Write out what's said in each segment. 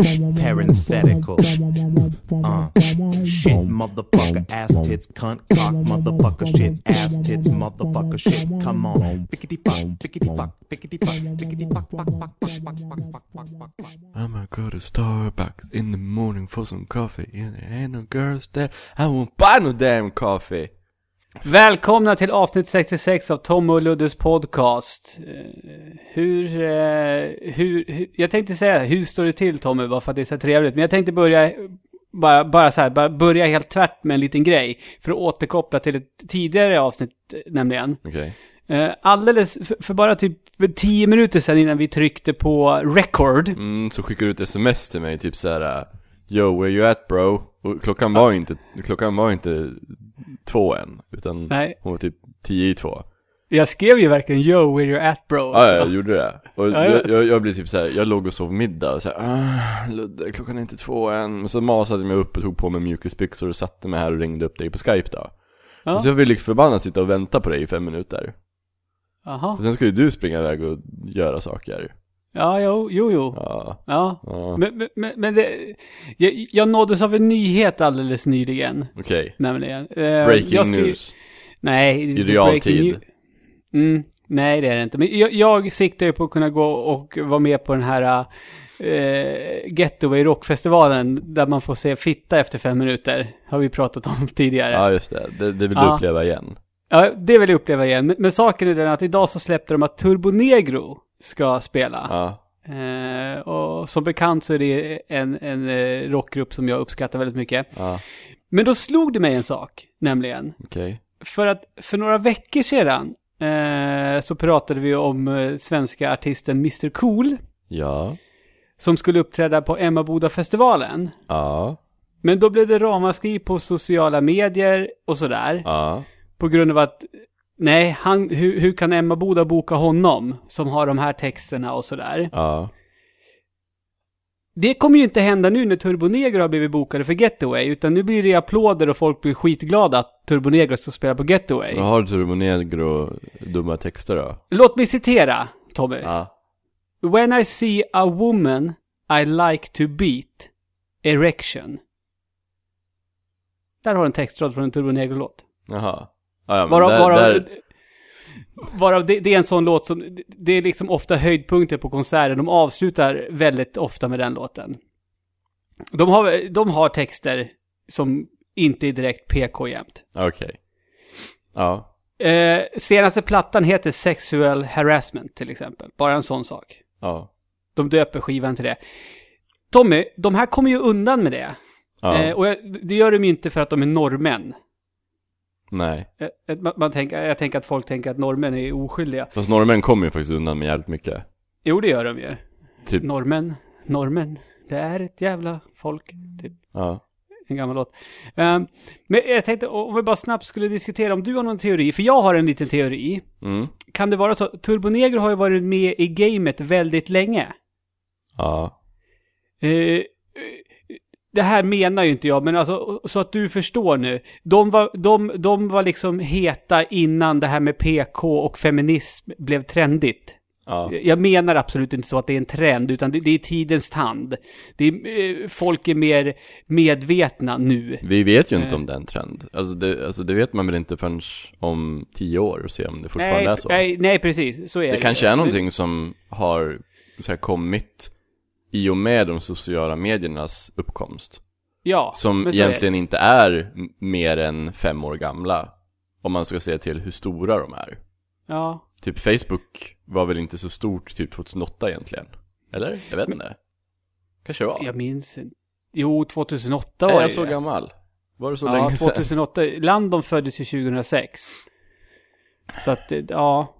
Parenthetical. Uh, shit, motherfucker, ass tits, cunt, cock, motherfucker, shit, ass tits, motherfucker, shit. Come on. Pickety fuck, pickety fuck, pickety fuck, pickety fuck, fuck, fuck, fuck, fuck, fuck, fuck, fuck, fuck. I'ma go to Starbucks in the morning for some coffee. Yeah, ain't no girls there. I won't buy no damn coffee. Välkomna till avsnitt 66 av Tom och Luddes podcast. Eh, Hur, eh, hur, hur, jag tänkte säga hur står det till Tommy, bara för att det är så trevligt. Men jag tänkte börja, bara, bara så här, bara börja helt tvärt med en liten grej. För att återkoppla till ett tidigare avsnitt nämligen. Okej. Eh, Alldeles, för, bara typ 10 minuter sedan innan vi tryckte på record. Mm, så skickar du ett sms till mig typ såhär Yo, where you at bro? Och klockan var inte, klockan var inte två än, utan Nej. hon var typ tio i två. Jag skrev ju verkligen yo where you're at bro. Ja, jag gjorde det. Och Ja, jag jag, jag, jag blev typ såhär, jag låg och sov middag och såhär, ah, Ludde, klockan är inte två än. Men så masade jag mig upp och tog på mig mjukisbyxor och satte mig här och ringde upp dig på Skype då. Ja. Och så jag ville lik förbannat sitta och vänta på dig i fem minuter. Jaha. Och sen ska ju du springa iväg och göra saker. Ja, jo, jo, jo. Ja. Ja. Ja, Men, men- men, det, jag, jag nåddes av en nyhet alldeles nyligen. okej. Nämligen. Eh, Breaking ju- news. Nej. I realtid. new- Mm, nej, det är det inte. Men jag, jag siktar ju på att kunna gå och vara med på den här eh, Getaway Rockfestivalen. Där man får se fitta efter fem minuter. Har vi pratat om tidigare. Ja, just det. Det, det vill du Ja. uppleva igen. Ja, det vill jag uppleva igen. Men, men saken är den att idag så släppte de att Turbo Negro ska spela. Ja. Eh, och som bekant så är det en, en eh, rockgrupp som jag uppskattar väldigt mycket. Ja, Men då slog det mig en sak, nämligen. okej. För att för några veckor sedan eh, så pratade vi om eh, svenska artisten Mr Cool. Ja. Som skulle uppträda på Emmaboda-festivalen. Ja. Men då blev det ramaskri på sociala medier och sådär. Ja. På grund av att, nej, han, hur, hur kan Emmaboda boka honom? Som har de här texterna och sådär. Ja. Det kommer ju inte hända nu när Turbo Negro har blivit bokade för Getaway, utan nu blir det applåder och folk blir skitglada att Turbo Negro ska spela på Getaway. Vad har Turbo Negro dumma texter då? Låt mig citera, Tommy. Ja. When I see a woman I like to beat, erection. Där har du en textrad från en Turbo Negro-låt. Jaha. Ja, Varav, där, varav, där, varav det, det är en sån låt som, det är liksom ofta höjdpunkter på konserter. De avslutar väldigt ofta med den låten. De har, de har texter som inte är direkt PK jämt. okej. Ja. Eh, senaste plattan heter Sexual Harassment till exempel. Bara en sån sak. Ja. De döper skivan till det. Tommy, de här kommer ju undan med det. Ja. Eh, och jag, det gör de ju inte för att de är norrmän. Nej. Eh, man, man tänker, jag tänker att folk tänker att norrmän är oskyldiga. Fast norrmän kommer ju faktiskt undan med jävligt mycket. Jo, det gör de ju. Typ. Norrmän, norrmän, det är ett jävla folk. Typ Ja. en gammal låt. Ehm, men jag tänkte om vi bara snabbt skulle diskutera om du har någon teori, för jag har en liten teori. Mm. Kan det vara så? Turbo Negro har ju varit med i gamet väldigt länge. Ja. Eh, det här menar ju inte jag, men alltså så att du förstår nu. De var, de, de var liksom heta innan det här med PK och feminism blev trendigt. Ja. Jag menar absolut inte så att det är en trend, utan det, det är tidens tand. Det är, eh, folk är mer medvetna nu. Vi vet ju inte Eh. om det är en trend. Alltså det, alltså det vet man väl inte förrän om tio år och se om det fortfarande Nej, är så. nej, nej, precis. Så är det. Det kanske är någonting som har så här, kommit i och med de sociala mediernas uppkomst. Ja, Som så är egentligen inte är mer än fem år gamla. Om man ska se till hur stora de är. Ja. Typ Facebook var väl inte så stort typ 2008 egentligen? Eller? Jag vet inte. Kanske det var. Jag minns inte. Jo, 2008 var är jag så gammal? Var det så ja, länge sedan? 2008. Landon föddes ju 2006. Så att, eh, ja.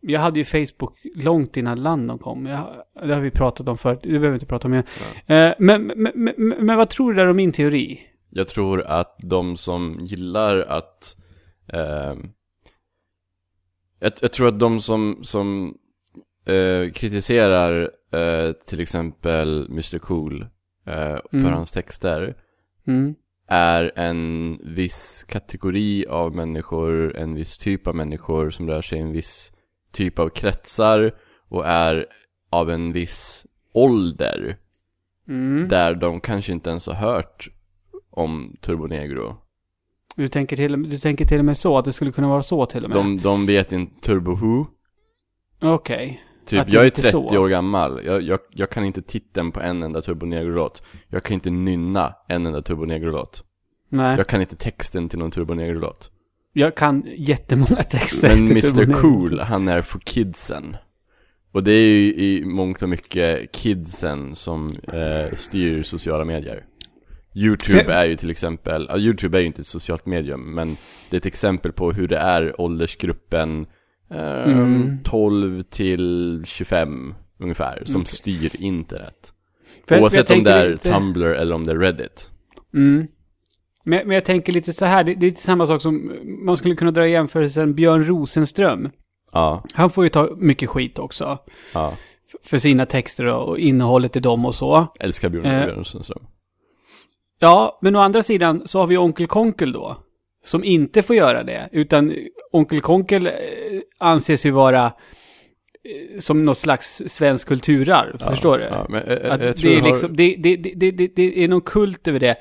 Jag hade ju Facebook långt innan Landon kom. Jag, det har vi pratat om förut. Det behöver vi inte prata om igen. Eh, men, men, men, men vad tror du där om min teori? Jag tror att de som gillar att... ehm, jag, jag tror att de som, som eh, kritiserar eh, till exempel Mr Cool eh, för Mm. hans texter Mm. är en viss kategori av människor, en viss typ av människor som rör sig i en viss typ av kretsar och är av en viss ålder Mm. där de kanske inte ens har hört om Turbonegro. Du, tänker till, du tänker till och med så, att det skulle kunna vara så till och med? De, de vet inte Turbo Who. Okej. Typ, Att det jag är lite 30 så. år gammal. Jag, jag, jag kan inte titeln på en enda Turbo Negro-låt. Jag kan inte nynna en enda Turbo Negro-låt. Nej, jag, kan inte texten till någon Turbo Negro-låt. kan jättemånga texter. Men Mr Cool, han är för kidsen. Och det är ju i mångt och mycket kidsen som eh, styr sociala medier. Youtube För- är ju till exempel, ja, Youtube är ju inte ett socialt medium, men det är ett exempel på hur det är åldersgruppen eh, Mm. 12 till 25 ungefär, som Okej. styr internet. För jag Oavsett om det är Tumblr eller om det är Reddit. Mm. Men, men jag tänker lite så här, det, det är lite samma sak som, man skulle kunna dra jämförelsen Björn Rosenström. Ja, Han får ju ta mycket skit också. ja. För sina texter och, innehållet i dem och så. Älskar Björn Eh. Björn Rosenström. Ja, men å andra sidan så har vi Onkel Konkel då. Som inte får göra det. Utan Onkel Konkel eh, anses ju vara eh, som något slags svensk kulturarv. Ja, förstår du? Ja, men, eh, eh, jag det, är jag liksom, det, det, det är någon kult över det.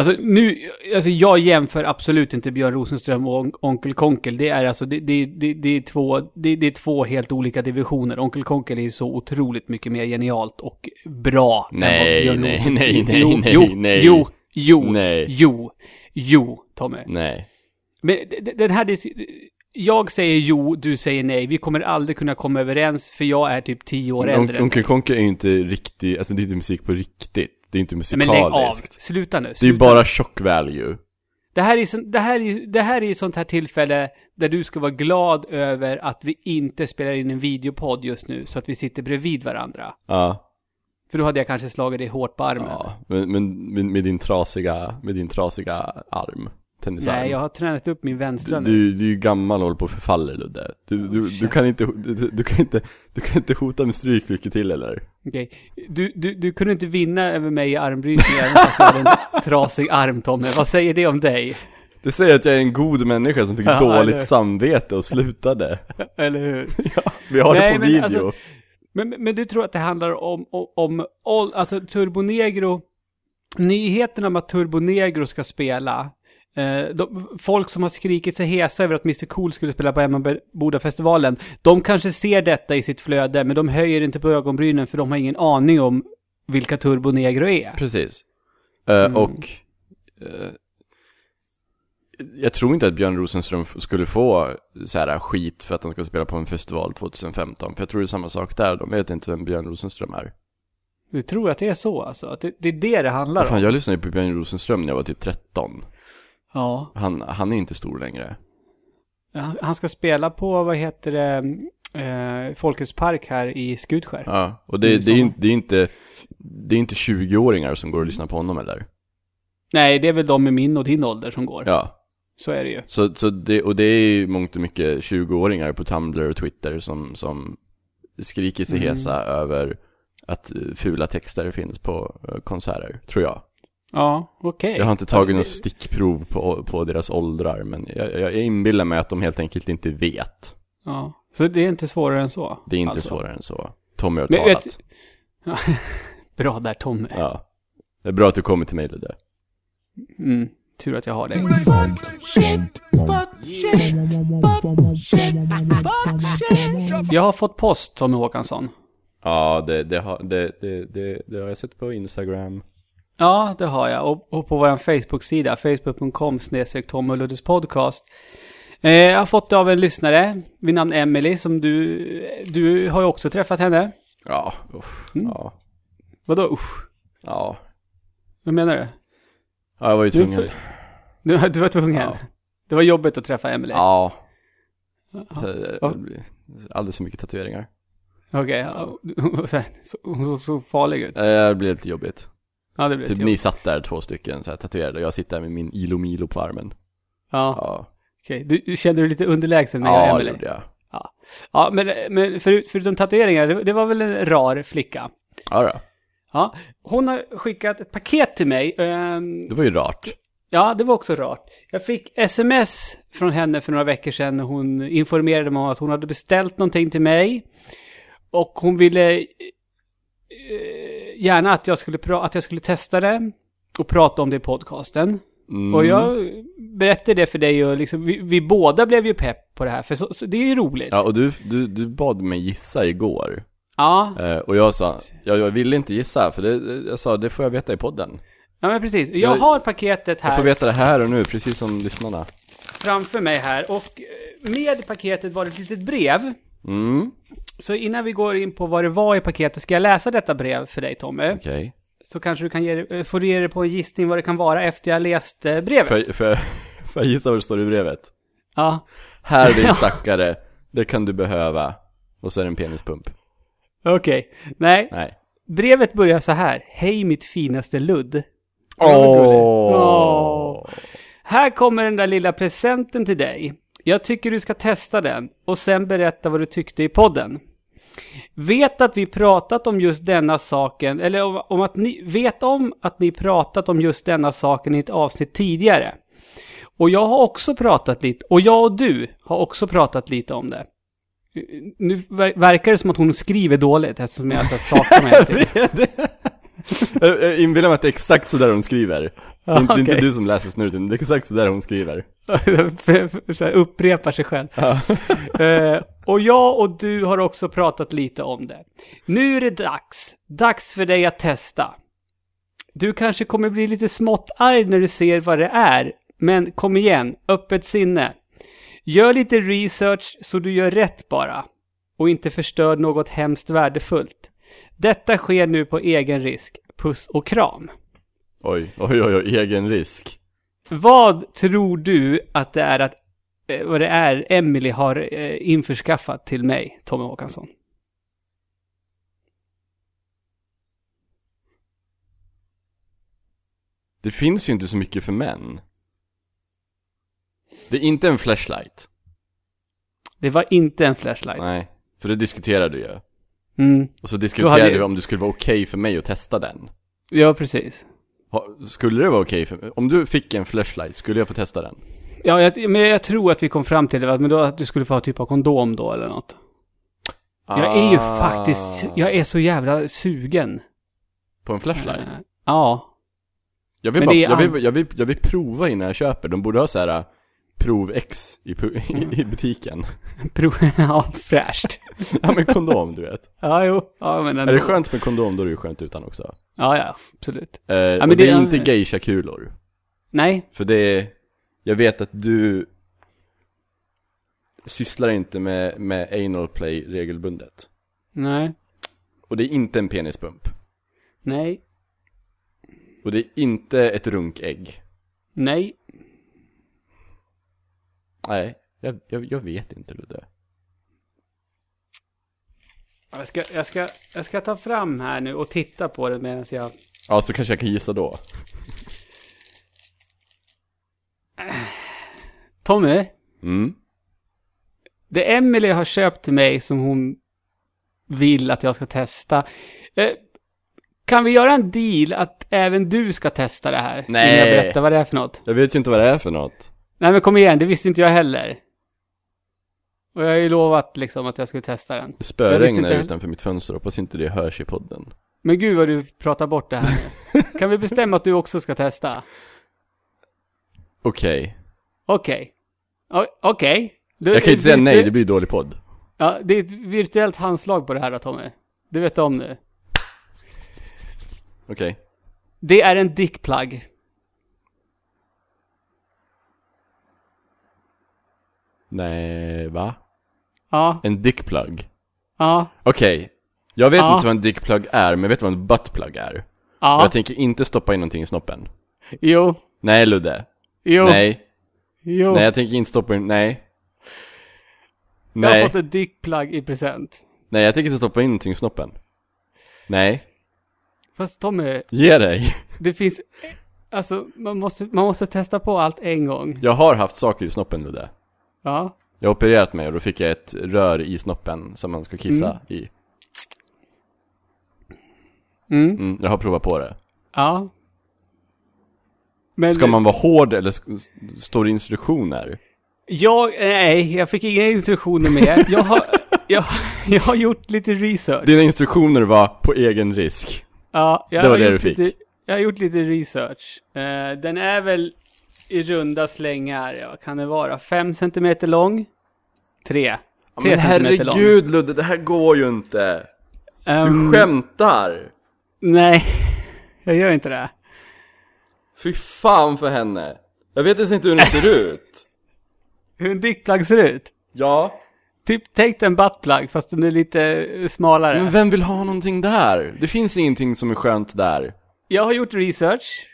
Alltså nu, alltså jag jämför absolut inte Björn Rosenström och On- Onkel Konkel. Det är alltså, det, det, det, det, är två, det, det är två helt olika divisioner. Onkel Konkel är ju så otroligt mycket mer genialt och bra. än Nej, Björn nej, Rosenström- nej, nej, jo, nej, jo, nej. Jo, jo, Nej. jo, jo, Tommy. Nej. Men den här jag säger jo, du säger nej. Vi kommer aldrig kunna komma överens för jag är typ tio år äldre On- än Onkel dig. Konke är ju inte riktigt, alltså det är inte musik på riktigt. Det är inte Men lägg av. musikaliskt. Sluta nu. Det är ju sluta bara shock value. Det här är, så, det, här är, det här är ju sånt här tillfälle där du ska vara glad över att vi inte spelar in en videopodd just nu, så att vi sitter bredvid varandra. Ja. För då hade jag kanske slagit dig hårt på armen. ja. Men, men med, med din trasiga, med din trasiga arm. Tennisarm. Nej, jag har tränat upp min vänstra nu. Du, du är ju gammal och håller på att förfalla Ludde. Du, du, du kan inte, du, du kan inte, du kan inte hota med stryk lycka till eller? Okej. Du, du, du kunde inte vinna över mig i armbrytning även fast jag hade en trasig arm, Tommy. Vad säger det om dig? Det säger att jag är en god människa som fick Ja, dåligt eller- samvete och slutade. Eller hur? Ja, vi har Nej, det på video. alltså- Men, men du tror att det handlar om, om, om all- alltså Turbonegro, nyheten om att Turbonegro ska spela, de, folk som har skrikit sig hesa över att Mr Cool skulle spela på Emmaboda-festivalen, de kanske ser detta i sitt flöde, men de höjer inte på ögonbrynen för de har ingen aning om vilka Turbonegro är. Precis. Eh, Mm. Och eh, jag tror inte att Björn Rosenström skulle få så här skit för att han ska spela på en festival 2015. För jag tror det är samma sak där. De vet inte vem Björn Rosenström är. Du tror att det är så alltså? Att det, det är det det handlar Vad fan, om? jag lyssnade ju på Björn Rosenström när jag var typ 13. Ja. Han, han är inte stor längre. Han han ska spela på, vad heter det, eh, Folkets park här i Skutskär. Ja, och det, det, är, det är inte Det är inte 20-åringar som går och lyssnar på honom eller? Nej, det är väl de med min och din ålder som går. Ja, Så är det ju. så, så det, och det är ju mångt och mycket 20-åringar på Tumblr och Twitter som, som skriker sig Mm. hesa över att fula texter finns på eh, konserter, tror jag. Ja, okej. Jag har inte tagit något stickprov på, på deras åldrar, men jag, jag, jag inbillar mig att de helt enkelt inte vet. Ja, så det är inte svårare än så? Det är inte alltså. svårare än så. Tommy har Men talat. vet- Ja. Bra där Tommy. Ja. Det är bra att du kommer till mig Ludde. Mm, tur att jag har dig. Jag har fått post, Tommy Håkansson. Ja, det, det, har, det, det, det, det har jag sett på Instagram. Ja, det har jag. Och, och på vår Facebook-sida, facebook.com Tom och podcast. Eh, jag har fått det av en lyssnare vid namn Emily som du, du har ju också träffat henne. Ja, usch. Mm. Ja, Vadå usch? ja. Vad menar du? Ja, jag var ju Du tvungen. för- Du, du var tvungen? Ja. Det var jobbigt att träffa Emily? Ja. Så, eh, Alldeles för mycket tatueringar. Okej, så- hon såg så farlig ut. Det blir lite jobbigt. Ja, det blev Typ typ ni satt där två stycken så här tatuerade och jag sitter där med min Ilo Milo på armen. Ja, Ja, okej. Du, du kände dig lite underlägsen när jag och ja det gjorde jag. Ja, ja men, men för, förutom tatueringar, det, det var väl en rar flicka. Ja då. Ja, hon har skickat ett paket till mig. ehm, Det var ju rart. Ja, det var också rart. Jag fick sms från henne för några veckor sedan hon informerade mig om att hon hade beställt någonting till mig. Och hon ville eh, gärna att jag, skulle att jag skulle testa det och prata om det i podcasten. Mm. Och jag berättade det för dig och liksom, vi, vi båda blev ju pepp på det här, för så, så det är ju roligt. Ja, och du, du, du bad mig gissa igår. ja. Eh, och jag sa, jag, jag ville inte gissa, för det, jag sa, det får jag veta i podden. Ja men precis. Jag Jag- har paketet Jag får här veta det här och nu, precis som lyssnarna. framför mig här. Och eh, med paketet var det ett litet brev. Mm, Så innan vi går in på vad det var i paketet ska jag läsa detta brev för dig Tommy. okej. Så kanske du kan ge, får du ge dig på en gissning vad det kan vara efter jag läst eh, brevet. Får får, jag, får jag gissa vad det står i brevet? Ja, Här din stackare, det kan du behöva. Och så är det en penispump. okej. Nej, Nej. brevet börjar så här. Hej mitt finaste ludd. Åh! Åh. Här kommer den där lilla presenten till dig. Jag tycker du ska testa den och sen berätta vad du tyckte i podden. Vet att vi pratat om just denna saken, eller om, om att ni, vet om att ni pratat om just denna saken i ett avsnitt tidigare. Och jag har också pratat lite, och jag och du har också pratat lite om det. Nu ver- verkar det som att hon skriver dåligt eftersom jag inte stakar mig. Jag inbillar mig att det är exakt så där hon skriver. Det är inte, är inte du som läser snurren, det är exakt så där hon skriver. så här, upprepar sig själv. Eh, och jag och du har också pratat lite om det. Nu är det dags. Dags för dig att testa. Du kanske kommer bli lite smått arg när du ser vad det är. Men kom igen, öppet sinne. Gör lite research så du gör rätt bara. Och inte förstör något hemskt värdefullt. Detta sker nu på egen risk. Puss och kram. Oj, oj, oj, oj, egen risk. Vad tror du att det är att eh, vad det är Emily har eh, införskaffat till mig, Tommy Håkansson? Det finns ju inte så mycket för män. Det är inte en flashlight. Det var inte en flashlight. Nej, för det diskuterade du ju. Mm. Och så diskuterade hade- vi om det skulle vara okej för mig att testa den. Ja, precis. Skulle det vara okej för mig? Om du fick en flashlight, skulle jag få testa den? Ja, jag, men jag tror att vi kom fram till det, men då att du skulle få ha typ av kondom då eller något. Jag är ju Ah. faktiskt, jag är så jävla sugen. På en flashlight? Eh, Ja. Jag vill, bara, jag, vill, jag, vill, jag vill prova innan jag köper. De borde ha så här äh, prov X i, Mm. i, butiken. Pro, ja, fräscht. ja men kondom, du vet. Ja, jo. Ja, men ändå. Är det skönt med kondom, då är det ju skönt utan också. Ja, ja, absolut. Eh, men och det det är- inte geisha-kulor. Nej, För det är, jag vet att du sysslar inte med, med anal play regelbundet. nej, Och det är inte en penispump. nej, Och det är inte ett runkägg. nej. Nej, jag, jag, jag vet inte Ludde. Jag ska, jag, ska, jag ska ta fram här nu och titta på det medan jag... Ja, så kanske jag kan gissa då. Tommy, Mm. det Emily har köpt till mig som hon vill att jag ska testa. Eh, kan vi göra en deal att även du ska testa det här? Nej. Innan jag berättar vad det är för något. Jag vet ju inte vad det är för något. Nej men kom igen, det visste inte jag heller. Och jag har ju lovat liksom att jag skulle testa den. Det spöregnar utanför mitt fönster, hoppas inte det hörs i podden. Men gud vad du pratar bort det här nu. Kan vi bestämma att du också ska testa? Okej. Okej. Okej. Du- Jag kan inte säga du- nej, det blir dålig podd. Ja, det är ett virtuellt handslag på det här då, Tommy. Du vet om nu. Okej. Det är en dickplug. Nej, va? Ja, En dickplug? ja, Okej. Jag vet Ja. inte vad en dickplug är, men jag vet vad en buttplug är. ja. Jag tänker inte stoppa in någonting i snoppen. Jo, Nej Ludde. jo, Nej. jo. Nej, jag tänker inte stoppa in, nej. Jag har Nej. fått en dickplug i present. Nej, jag tänker inte stoppa in någonting i snoppen. Nej. Fast Tommy, Ge dig. det finns... Alltså, man måste, man måste testa på allt en gång. Jag har haft saker i snoppen Ludde. Ja. Jag har opererat mig och då fick jag ett rör i snoppen som man ska kissa i. Mm. Mm, jag har provat på det. Ja. Men Ska man vara hård eller står det instruktioner? Jag, nej, jag fick inga instruktioner med. Jag har, jag, jag har gjort lite research. Dina instruktioner var på egen risk. Ja, jag Det var har det du fick. Lite, jag har gjort lite research. Eh, den är väl i runda slängar, ja, kan det vara? Fem centimeter lång? Tre. Tre Men centimeter lång. herregud Ludde, det här går ju inte. Du Ehm, skämtar! Nej, jag gör inte det. Fy fan för henne. Jag vet ens inte hur den ser ut. Hur en dickplug ser ut? Ja. Typ, tänk dig en buttplug fast den är lite smalare. Men vem vill ha någonting där? Det finns ingenting som är skönt där. Jag har gjort research.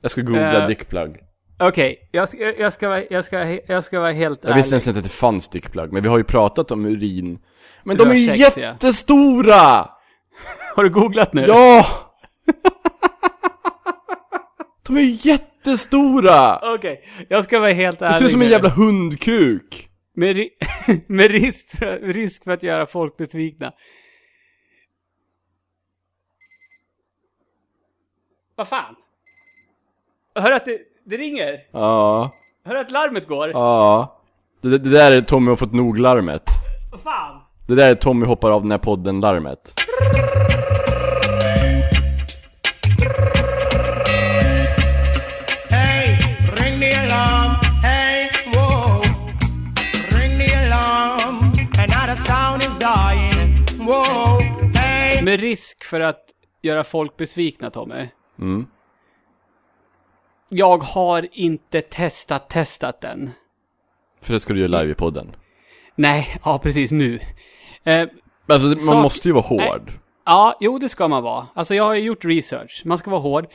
Jag ska googla Eh, dickplug. Okej, jag, ska, jag, ska, vara- jag, ska, jag ska vara helt Jag ärlig. visste ens inte att det fanns dickplug, men vi har ju pratat om urin. Men de är ju jättestora! Har du googlat nu? Ja! De är ju jättestora! Okej, jag ska vara helt ärlig Det ser ut som en jävla hundkuk. Med, ri- med risk, för, risk för att göra folk besvikna. Vad fan? Hör att det, det ringer? Ja, Hör att larmet går? ja. Det, det där är Tommy har fått nog-larmet. Vad fan? Det där är Tommy hoppar av den här. Whoa. Hey. Med risk för att göra folk besvikna, Tommy. Mm. Jag har inte testat testat den. För det ska du göra live i podden. Nej, ja precis nu. Eh, Alltså, man Sak- måste ju vara hård. Ja, jo det ska man vara. Alltså jag har ju gjort research. Man ska vara hård.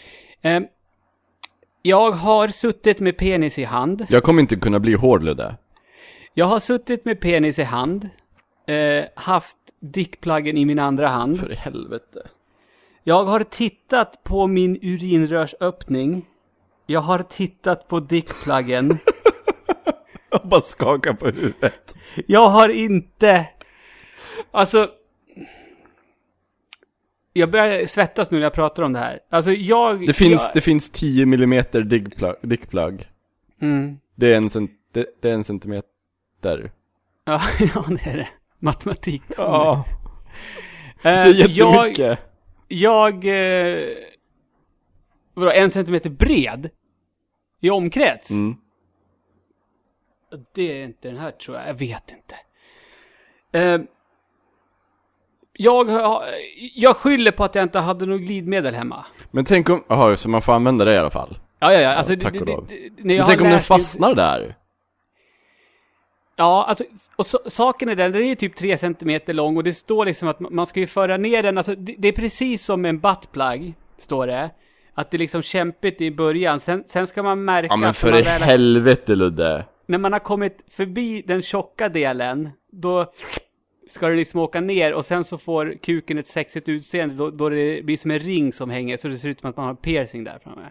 Eh, jag har suttit med penis i hand. Jag kommer inte kunna bli hård, Ludde. Jag har suttit med penis i hand. Eh, haft dickpluggen i min andra hand. För helvete. Jag har tittat på min urinrörsöppning. Jag har tittat på dickpluggen. Jag bara skakar på huvudet. Jag har inte... Alltså... Jag börjar svettas nu när jag pratar om det här. Alltså jag... Det finns, jag, det finns 10 mm dickplug. dickplug. Mm. Det är en, cent, det, det är en centimeter. Ja, ja, det är det. Matematik. Ja, Eh, det är jag, jättemycket. jag... Eh, vadå, en centimeter bred? I omkrets? Mm. Det är inte den här tror jag. Jag vet inte. Eh, jag, jag skyller på att jag inte hade något glidmedel hemma. Men tänk om, jaha, så man får använda det i alla fall. Ja, ja, ja. Alltså, tack det, och lov. Men jag tänk om den fastnar där? Ja, alltså, och så, saken är den, den är typ 3 centimeter lång och det står liksom att man man ska ju föra ner den, alltså det, det är precis som en buttplug, står det. Att det är liksom kämpigt i början, sen, sen ska man märka Ja men att för i väl helvete Ludde. när man har kommit förbi den tjocka delen, då ska det liksom åka ner och sen så får kuken ett sexigt utseende då, då det blir som en ring som hänger så det ser ut som att man har piercing där framme.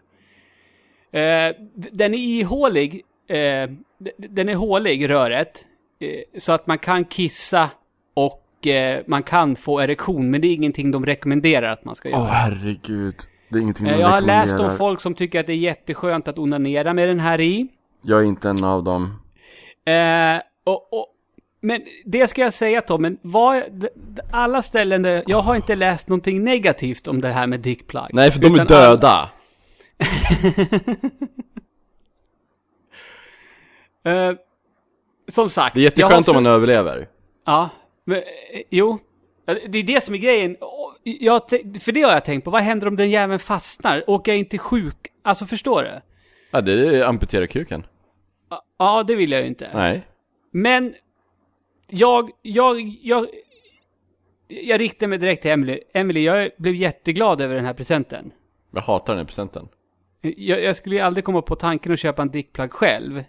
Eh, den är ihålig, eh, den är hålig, röret, eh, så att man kan kissa och eh, man kan få erektion, men det är ingenting de rekommenderar att man ska göra. Åh herregud. Det är ingenting Eh, jag har läst om folk som tycker att det är jätteskönt att onanera med den här i. Jag är inte en av dem. Eh, och, och, men det ska jag säga Tom, men d- alla ställen där, jag har inte läst någonting negativt om det här med dickplug. Nej för de är döda. alla- eh, som sagt. Det är jag har jätteskönt om man överlever. Ja, men, eh, jo. Det är det som är grejen. Jag, för det har jag tänkt på, vad händer om den jäveln fastnar? Åker jag inte sjuk? Alltså förstår du? Ja det är amputera kuken. Ja, det vill jag ju inte. Nej. Men jag, jag, jag, jag riktar mig direkt till Emily. Emily, jag blev jätteglad över den här presenten. Jag hatar den här presenten. Jag, jag skulle ju aldrig komma på tanken att köpa en dickplug själv.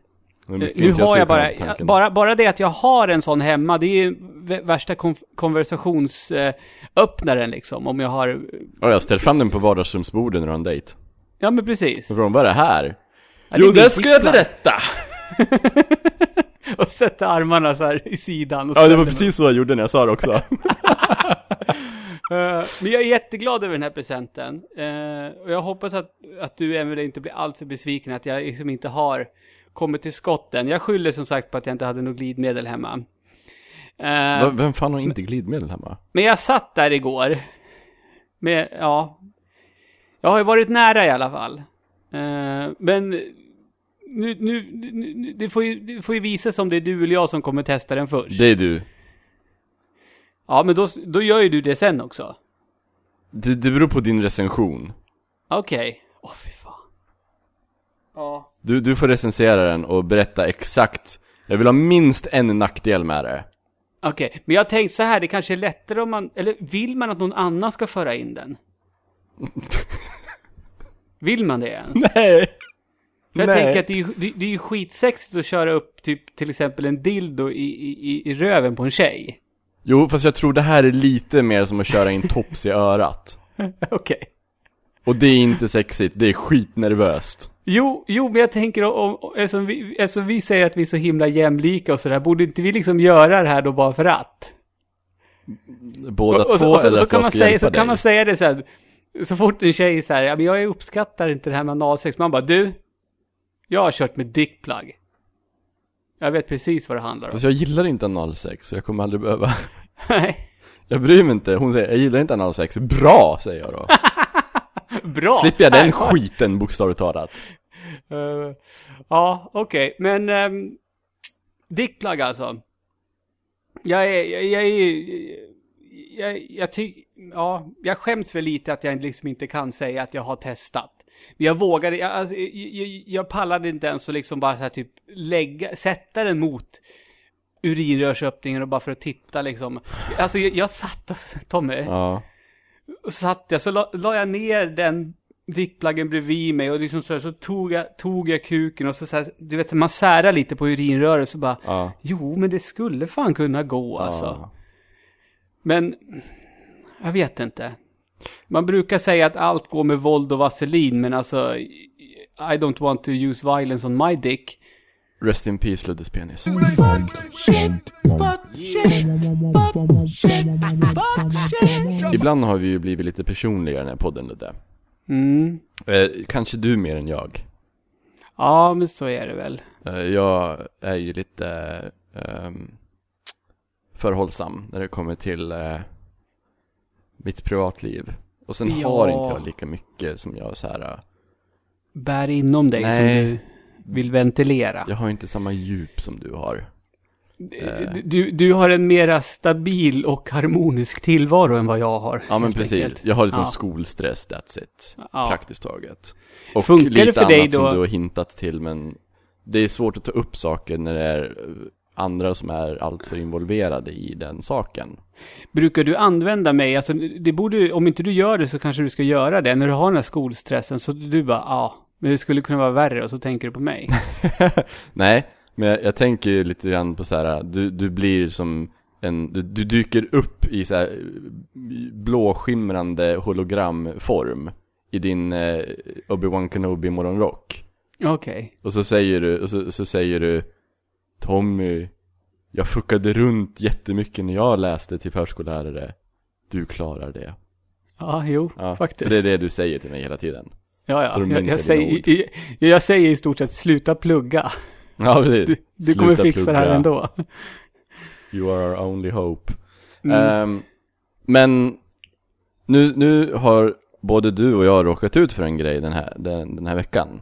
Eh, Nu har jag bara, bara, bara det att jag har en sån hemma, det är ju värsta konversationsöppnaren liksom. Om jag har, Ja, jag ställer fram den på vardagsrumsbordet när du har en dejt. ja men precis. Vad är det här? Ja, det jo, det ska jag berätta! och sätter armarna så här i sidan. Och Ja, det var precis så jag gjorde när jag sa det också. Eh, men jag är jätteglad över den här presenten. Eh, och jag hoppas att, att du, Emelie, inte blir alltför besviken att jag liksom inte har kommit till skotten. Jag skyller som sagt på att jag inte hade något glidmedel hemma. Va- Vem fan har inte glidmedel hemma? Men jag satt där igår. Med, ja. Jag har ju varit nära i alla fall. Eh, men nu, nu, nu, nu det, får ju, det får ju visa sig om det är du eller jag som kommer testa den först. Det är du. Ja, men då, då gör ju du det sen också. Det, det beror på din recension. Okej. Åh, fy fan. Ja. Du, du får recensera den och berätta exakt. Jag vill ha minst en nackdel med det. Okej, men jag har tänkt så här, det kanske är lättare om man, eller vill man att någon annan ska föra in den? Vill man det ens? Nej! För jag Nej. tänker att det är, ju, det, det är ju skitsexigt att köra upp typ till exempel en dildo i, i, i- röven på en tjej. Jo, fast jag tror det här är lite mer som att köra in tops i örat. Okej. Och det är inte sexigt, det är skitnervöst. Jo, jo, men jag tänker om, om eftersom, vi, eftersom vi säger att vi är så himla jämlika och sådär, borde inte vi liksom göra det här då bara för att? Båda och, och, två så, och så, eller så, att kan man säga, så dig. kan man säga det sen. Så fort en tjej säger ja, men jag uppskattar inte det här med analsex. Man bara, du, jag har kört med dickplug. Jag vet precis vad det handlar om. Fast jag gillar inte analsex, så jag kommer aldrig behöva Nej, Jag bryr mig inte, hon säger jag gillar inte analsex, bra säger jag då bra! Slipper jag den skiten bokstavligt talat Eh, ja, okej, men um, dickplug alltså. Jag är, jag, jag är, jag, jag tycker, ja, jag skäms väl lite att jag liksom inte kan säga att jag har testat. Men jag vågade, jag, alltså, jag, jag pallade inte ens att liksom bara så här typ lägga, sätta den mot urinrörsöppningen och bara för att titta liksom. Alltså jag, jag satt, alltså, Tommy, Ja, satt jag, så la, la jag ner den dickpluggen bredvid mig och liksom så, här, så tog, jag, tog jag kuken och så, så här, du vet, man särar lite på urinröret så bara, ja, jo men det skulle fan kunna gå alltså. ja. Men, jag vet inte. Man brukar säga att allt går med våld och vaselin, men alltså, I don't want to use violence on my dick. Rest in peace Luddes penis Ibland har vi ju blivit lite personliga i den här podden Ludde Mm. eh, Kanske du mer än jag Ja, men så är det väl. eh, Jag är ju lite ehm, förhållsam när det kommer till eh, mitt privatliv Och sen Ja. har inte jag lika mycket som jag så här. eh, Bär inom dig Nej. som du vill ventilera. Jag har inte samma djup som du har Eh. Du- Du, du har en mera stabil och harmonisk tillvaro än vad jag har. Ja men precis, enkelt. jag har liksom Ja. skolstress, that's it Ja. Praktiskt taget Och Funkar det lite för dig annat som då? du har hintat till men Det är svårt att ta upp saker när det är eh, andra som är alltför involverade i den saken Brukar du använda mig? Alltså, det borde, om inte du gör det så kanske du ska göra det. När du har den här skolstressen så du bara, ja, men det skulle kunna vara värre och så tänker du på mig. Nej, men jag, jag tänker ju lite grann på så här. Du, du blir som en, du, du dyker upp i så här blåskimrande hologramform i din eh, Obi-Wan Kenobi morgonrock. Okej. Och så säger du, och så, så säger du Tommy, jag fuckade runt jättemycket när jag läste till förskollärare. Du klarar det. Ja, jo, Ja, faktiskt. Det är det du säger till mig hela tiden. Ja, ja. Jag, jag, säger, jag, jag säger i stort sett sluta plugga. Ja, precis. Du, du kommer fixa det här plugga. ändå. You are our only hope. Mm. Ehm, men nu, nu har både du och jag råkat ut för en grej den här, den, den här veckan.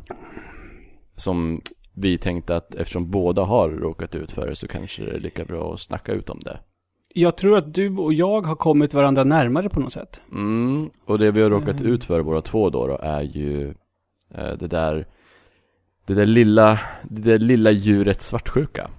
Som vi tänkte att eftersom båda har råkat ut för det så kanske det är lika bra att snacka ut om det. Jag tror att du och jag har kommit varandra närmare på något sätt. Mm, och det vi har råkat ut för båda två då, då är ju eh, det där det där lilla, det där lilla djuret svartsjuka.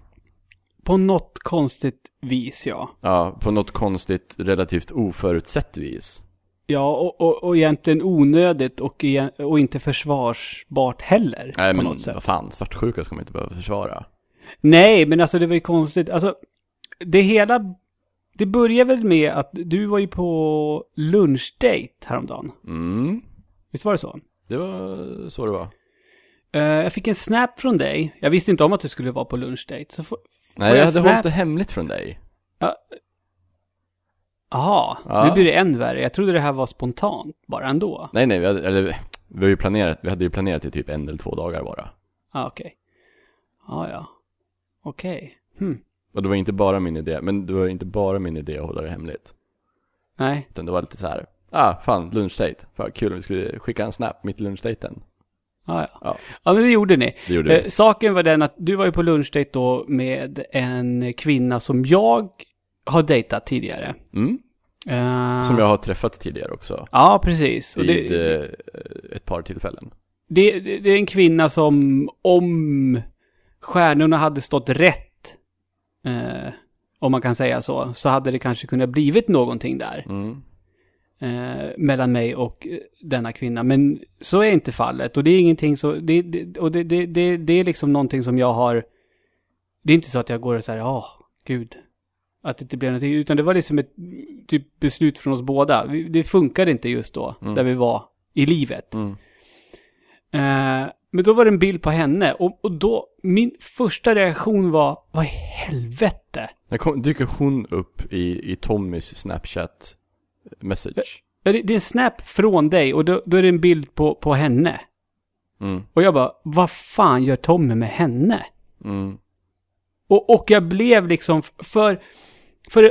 På något konstigt vis, ja. Ja, på något konstigt, relativt oförutsett vis. Ja, och, och, och egentligen onödigt och, igen- och inte försvarsbart heller. Nej på men något sätt. vad fan, svartsjuka ska man inte behöva försvara. Nej, men alltså det var ju konstigt. Alltså, det hela... Det börjar väl med att du var ju på lunchdate häromdagen. Mm, Visst var det så? det var så det var. Eh, jag fick en snap från dig. Jag visste inte om att du skulle vara på lunchdate. Så får, Nej, får jag hade snap? hållit det hemligt från dig. Jaha, Ja. nu blir det än värre. Jag trodde det här var spontant bara ändå. Nej, nej, vi hade, eller, vi har ju planerat, vi hade ju planerat i typ en eller två dagar bara. Ah, okej. Ja, ja. Okej. Hmm. Och det var inte bara min idé, men det var inte bara min idé att hålla det hemligt. Nej. Utan det var lite så här. ah, fan, lunchdate. Fan, kul vi skulle skicka en snap mitt i lunchdaten. Ja, ja. Ja. Ja, men det gjorde ni. Det gjorde. Eh, saken var den att du var ju på lunchdate då med en kvinna som jag har dejtat tidigare. Mm. Eh, Som jag har träffat tidigare också. Ja, precis. Och Vid det, eh, ett par tillfällen. det, det, det är en kvinna som om stjärnorna hade stått rätt, eh, om man kan säga så, så hade det kanske kunnat blivit någonting där. Mm. eh, mellan mig och eh, denna kvinna. Men så är inte fallet. Och det är ingenting så, det, det, och det, det, det, det är liksom någonting som jag har, det är inte så att jag går och säger, åh, gud, att det inte blev någonting, utan det var liksom ett typ beslut från oss båda. Vi- Det funkade inte just då, Mm. där vi var i livet. Mm. Eh, men då var det en bild på henne och, och då, min första reaktion var, vad i helvete? När kom, dyker hon upp i, i Tommys Snapchat message. Ja, Det, det är en snap från dig och då, då är det en bild på, på henne. Mm. Och jag bara, vad fan gör Tommy med henne? Mm. Och, och jag blev liksom för, för eh,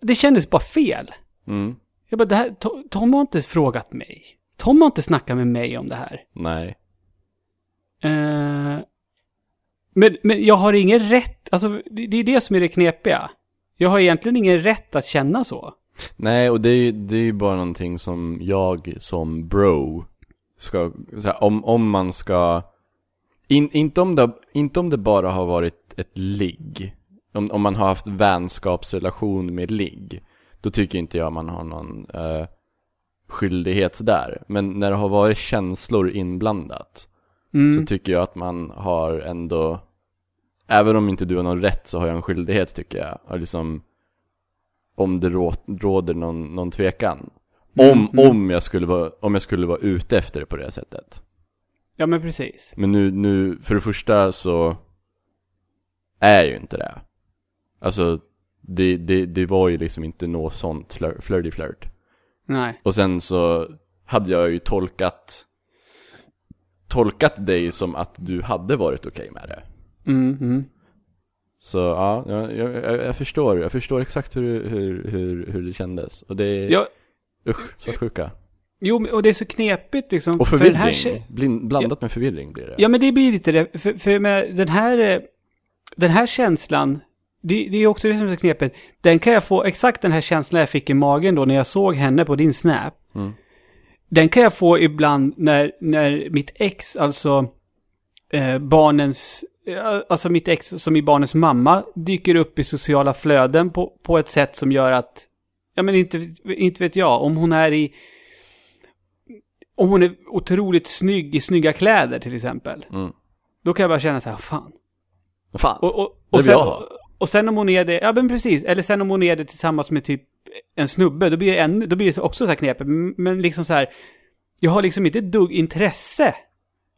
det kändes bara fel. Mm. Jag bara, det här, To- Tom har inte frågat mig. Tom har inte snackat med mig om det här. Nej. Eh, men, men jag har ingen rätt, alltså det, det är det som är det knepiga. Jag har egentligen ingen rätt att känna så. Nej, och det är ju det är bara någonting som jag som bro ska, så här, om, om man ska, in, inte, om det, inte om det bara har varit ett ligg, om, om man har haft vänskapsrelation med ligg, då tycker inte jag man har någon eh, skyldighet där. Men när det har varit känslor inblandat, Mm. så tycker jag att man har ändå, även om inte du har någon rätt så har jag en skyldighet tycker jag. Och liksom, om det rå, råder någon, någon tvekan. Om, Mm, om, jag skulle vara, om jag skulle vara ute efter det på det sättet. Ja, men precis. Men nu, nu, för det första så är jag ju inte det. Alltså, det, det, det var ju liksom inte något sånt flir, flirty flirt. Nej. Och sen så hade jag ju tolkat Tolkat dig som att du hade varit okej med det Mm, mm. Så ja, jag, jag, jag förstår, jag förstår exakt hur, hur, hur, hur det kändes Och det är, Ja, usch, svartsjuka jo, men- och det är så knepigt liksom. Och för förvirring, den här Blind, blandat med förvirring blir det Ja, men det blir lite det. För, för med den här, eh, den här känslan, det, det är också det som är så knepigt. Den kan jag få, exakt den här känslan jag fick i magen då när jag såg henne på din snap. Mm. Den kan jag få ibland när, när mitt ex, alltså eh, barnens, eh, alltså mitt ex som är barnens mamma, dyker upp i sociala flöden på, på ett sätt som gör att, ja men inte, inte vet jag, om hon är i, om hon är otroligt snygg i snygga kläder till exempel. Mm. Då kan jag bara känna så här, fan. Fan, Och, och, Det och, vill sen, jag ha. och sen om hon är det, ja men precis, eller sen om hon är det tillsammans med typ en snubbe, då blir det, en, då blir det också så här knepigt. Men- liksom så här, jag har liksom inte ett dugg intresse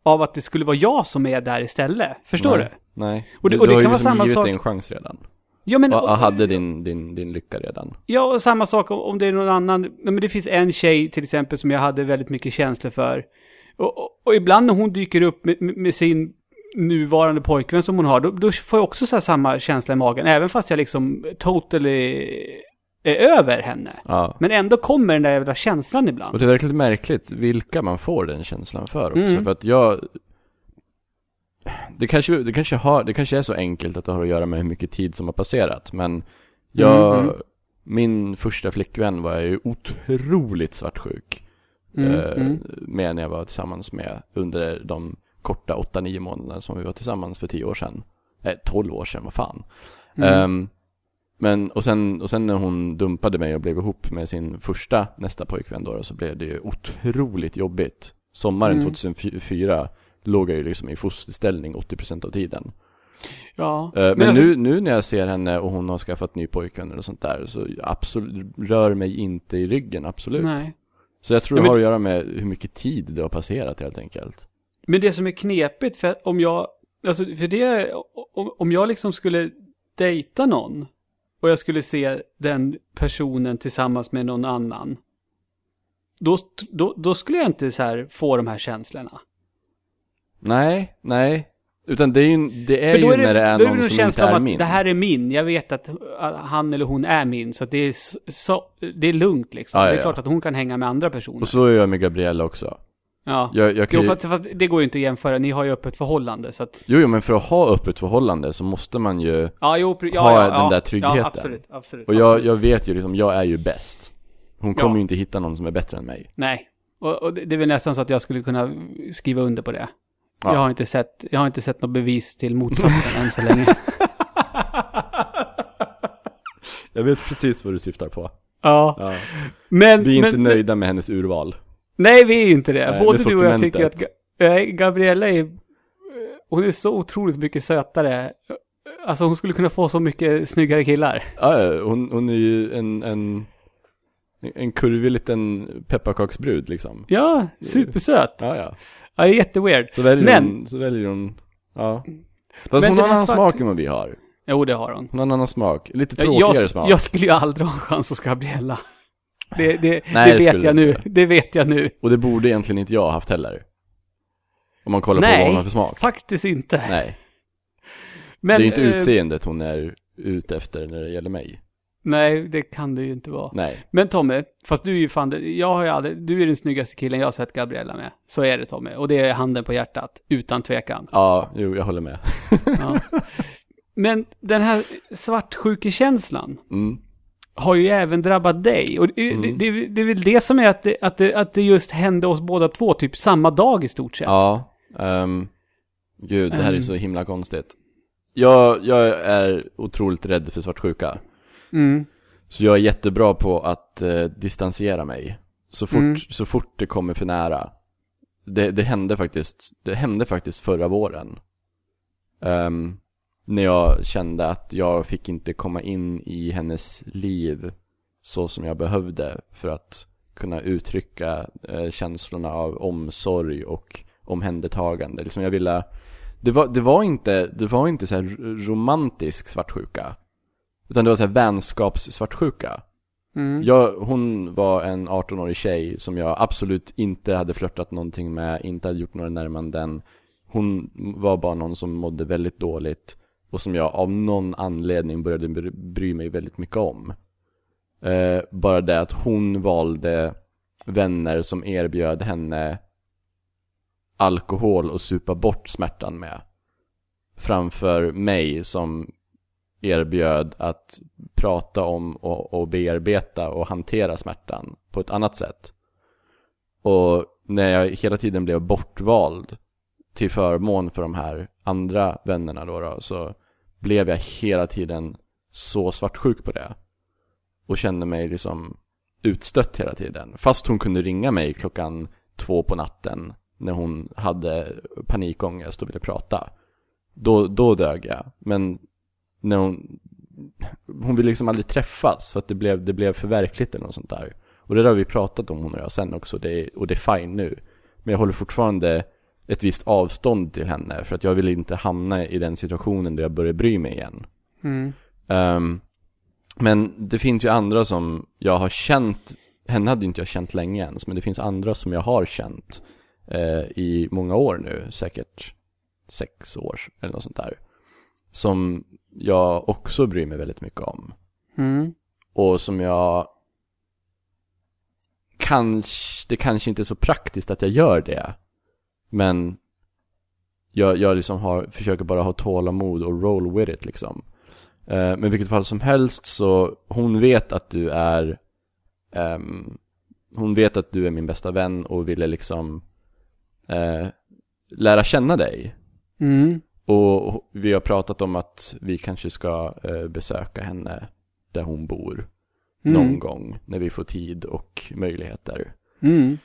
av att det skulle vara jag som är där istället. Förstår nej, du? Nej, Och det- och du det har ju kan vara liksom samma givit sak- dig en chans redan Ja, men, och, och hade din, din, din lycka redan Ja, och samma sak om- om det är någon annan. Men det finns en tjej till exempel som jag hade väldigt mycket känslor för. Och, och, ibland när hon dyker upp med, med sin nuvarande pojkvän som hon har, då, då får jag också så samma känsla i magen. Även fast jag liksom totally över henne. Ja Men ändå kommer den där jävla känslan Och ibland. det är verkligen märkligt vilka man får den känslan för också, Mm. för att jag det kanske, det, kanske har, det kanske är så enkelt att det har att göra med hur mycket tid som har passerat, men jag, Mm, min första flickvän var jag ju otroligt svartsjuk Mm, eh, mm. med när jag var tillsammans med under de korta 8-9 månaderna som vi var tillsammans för 10 år sedan. Nej, 12 år sedan, vad fan. Mm. Men, och sen, och sen när hon dumpade mig och blev ihop med sin första, nästa pojkvän då, så blev det ju otroligt jobbigt. Sommaren Mm. 2004 låg jag ju liksom i fosterställning 80% av tiden. Ja. Eh, men alltså- nu, nu när jag ser henne och hon har skaffat ny pojkvän eller sånt där, så absolut, rör mig inte i ryggen, absolut. Nej. Så jag tror Ja, det men- har att göra med hur mycket tid det har passerat helt enkelt. Men det som är knepigt, för om jag, alltså för det, om, om jag liksom skulle dejta någon och jag skulle se den personen tillsammans med någon annan, då, då, då skulle jag inte så få de här känslorna. Nej, nej. Utan det är ju, det är då ju när det är någon det som inte är att min. det här är min, jag vet att han eller hon är min, så det är, så, det är lugnt liksom. Ja, det är ja, klart att hon kan hänga med andra personer. Och så är jag med Gabriella också. Ja. Jag, jag kan Jo, ju, fast, fast det går ju inte att jämföra, ni har ju öppet förhållande, så att... jo, jo, men för att ha öppet förhållande så måste man ju, Ja, jo, ja, Ha ja, den där tryggheten. Ja, absolut, absolut. och jag, jag vet ju liksom, jag är ju bäst. Hon kommer ju inte hitta någon som är bättre än mig. Nej. Och, och det, är väl nästan så att jag skulle kunna skriva under på det. Ja. Jag, har inte sett, jag har inte sett något bevis till motsatsen än så länge. Jag vet precis vad du syftar på. Ja. Men, Vi är men, inte nöjda med hennes urval. Nej, vi är ju inte det. Nej, Både med du och jag tycker att. Ga- Gabriella är... Hon är så otroligt mycket sötare. Alltså hon skulle kunna få så mycket snyggare killar. Ja, hon, hon är ju en, en, en kurvig liten pepparkaksbrud liksom. Ja, supersöt. Ja, ja. Ja, det är jätteweird. Så väljer Men- hon, så väljer hon, ja. Fast Men hon har en annan svart- smak än vad vi har. Jo, det har hon. Hon har en annan smak. Lite Jag, tråkigare jag, smak. jag skulle ju aldrig ha en chans hos Gabriella. Det, det, Nej, det vet jag du nu. inte. Det vet jag nu. Och det borde egentligen inte jag ha haft heller. Om man kollar på Nej. vad hon har för smak. Faktiskt inte. Nej, Men, det är inte eh, utseendet hon är ute efter när det gäller mig. Nej, det kan det ju inte vara. Nej. Men Tommy, fast du är ju fan, det- jag har ju aldrig, du är den snyggaste killen jag har sett Gabriella med. Så är det Tommy. Och det är handen på hjärtat, utan tvekan. Ja, jo, jag håller med. Men den här svartsjukekänslan Mm. Har ju även drabbat dig. Och det, Mm. det, det, det är väl det som är att det, att, det, att det just hände oss båda två, typ samma dag i stort sett. Ja, ehm, gud, det här är Ehm. så himla konstigt. Jag, jag är otroligt rädd för svartsjuka. Mm. Så jag är jättebra på att eh, distansera mig. Så fort, Mm. så fort det kommer för nära. Det, det hände faktiskt, det hände faktiskt förra våren. Ehm, när jag kände att jag fick inte komma in i hennes liv så som jag behövde för att kunna uttrycka eh, känslorna av omsorg och omhändertagande. Liksom jag ville, det var, det var inte, det var inte så romantisk svartsjuka. Utan det var så här vänskapssvartsjuka. Mm. Jag, hon var en 18-årig tjej som jag absolut inte hade flörtat någonting med, inte hade gjort några närmanden. Hon var bara någon som mådde väldigt dåligt och som jag av någon anledning började bry- mig väldigt mycket om. Eh, bara det att hon valde vänner som erbjöd henne alkohol och supa bort smärtan med. Framför mig som erbjöd att prata om och, och bearbeta och hantera smärtan på ett annat sätt. Och när jag hela tiden blev bortvald till förmån för de här andra vännerna då, då så blev jag hela tiden så svartsjuk på det. Och kände mig liksom utstött hela tiden. Fast hon kunde ringa mig klockan två på natten när hon hade panikångest och ville prata. Då, då dög jag. Men när hon, hon ville liksom aldrig träffas för att det blev, det blev för verkligt eller något sånt där. Och det där har vi pratat om hon och jag sen också, det är, och det är fine nu. Men jag håller fortfarande ett visst avstånd till henne för att jag vill inte hamna i den situationen där jag börjar bry mig igen. Mm. Ehm, men det finns ju andra som jag har känt, henne hade inte jag känt länge ens, men det finns andra som jag har känt eh, i många år nu, säkert sex år eller något sånt där. Som jag också bryr mig väldigt mycket om. Mm. Och som jag kanske, det kanske inte är så praktiskt att jag gör det. Men jag, jag liksom har, försöker bara ha tålamod och roll with it liksom. Eh, men i vilket fall som helst så, hon vet att du är, ehm, hon vet att du är min bästa vän och ville liksom eh, lära känna dig. Mm. Och vi har pratat om att vi kanske ska eh, besöka henne där hon bor någon Mm. gång när vi får tid och möjligheter. Mm.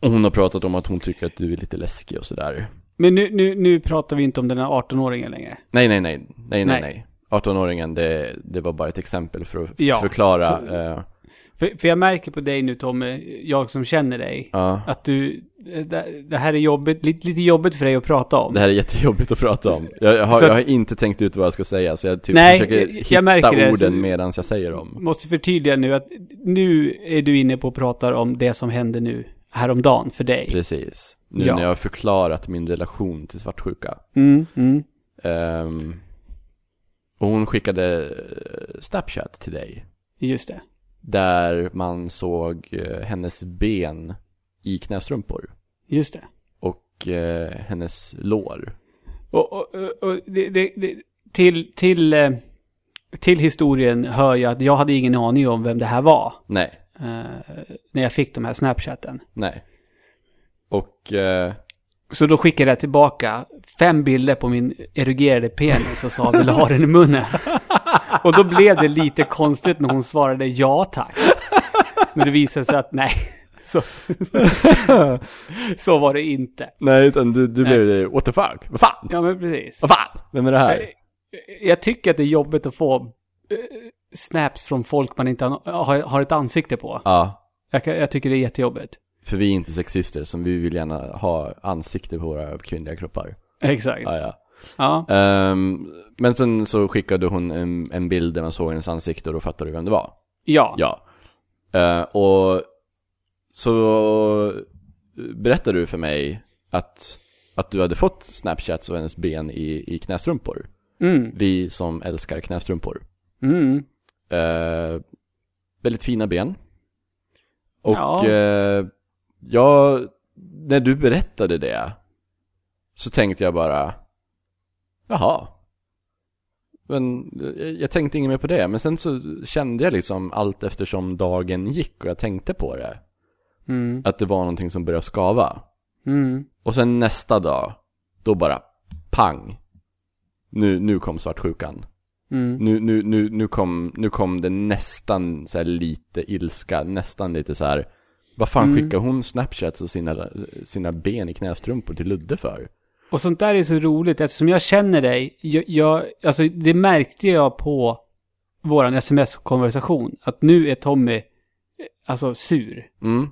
Hon har pratat om att hon tycker att du är lite läskig och sådär. Men nu, nu, nu pratar vi inte om den här 18-åringen längre. Nej, nej, nej, nej, nej, Nej. nej. 18-åringen, det, det var bara ett exempel för att Ja, förklara. så- eh, För, för jag märker på dig nu Tommy, jag som känner dig, ja, att du, det, det här är jobbigt, lite, lite jobbigt för dig att prata om. Det här är jättejobbigt att prata om. Jag, har, Så- jag har inte tänkt ut vad jag ska säga, så jag typ Nej, försöker hitta jag orden medan jag säger dem. Måste förtydliga nu att nu är du inne på att prata om det som hände nu häromdagen för dig. Precis. Nu Ja. när jag har förklarat min relation till svartsjuka. Mm, mm. Ehm, och hon skickade eh, Snapchat till dig. Just det. Där man såg eh, hennes ben i knästrumpor. Just det. Och eh, hennes lår. Och, och, och, det, det, det, till, till, till historien hör jag att jag hade ingen aning om vem det här var. Nej, när jag fick de här snapchatten. nej. Och eh, Så då skickade jag tillbaka fem bilder på min erogerade penis och sa vill du ha den i munnen? och då blev det lite konstigt när hon svarade ja tack. Men det visade sig att nej, så, så var det inte. Nej, utan du, du blev det, what the fuck? Vad fan? Ja men precis. Vad fan? Vem är det här? Jag tycker att det är jobbigt att få eh, snaps från folk man inte har, har ett ansikte på. Ja, Jag, jag tycker det är jättejobbigt. för vi är inte sexister, som vi vill gärna ha ansikte på våra kvinnliga kroppar. Exakt. Ja, ja. Ja. Ehm, men sen så skickade hon en, en bild där man såg hennes ansikte och då fattade du vem det var. Ja. Ja. Eh, och så berättade du för mig att, att du hade fått Snapchats av hennes ben i, i knästrumpor. Mm. Vi som älskar knästrumpor. Mm. Eh, väldigt fina ben. Och Ja. eh, jag, när du berättade det så tänkte jag bara, jaha. Men jag, jag tänkte inget mer på det. Men sen så kände jag liksom allt eftersom dagen gick och jag tänkte på det. Mm. Att det var någonting som började skava. Mm. Och sen nästa dag, då bara pang. Nu, nu kom svartsjukan. Mm. Nu, nu, nu, nu, kom, nu kom det nästan så här lite ilska, nästan lite så här. Vad fan Mm. skickar hon Snapchats och sina, sina ben i knästrumpor till Ludde för? Och sånt där är så roligt eftersom jag känner dig. Jag, jag, alltså det märkte jag på våran sms-konversation. Att nu är Tommy, alltså sur. Mm.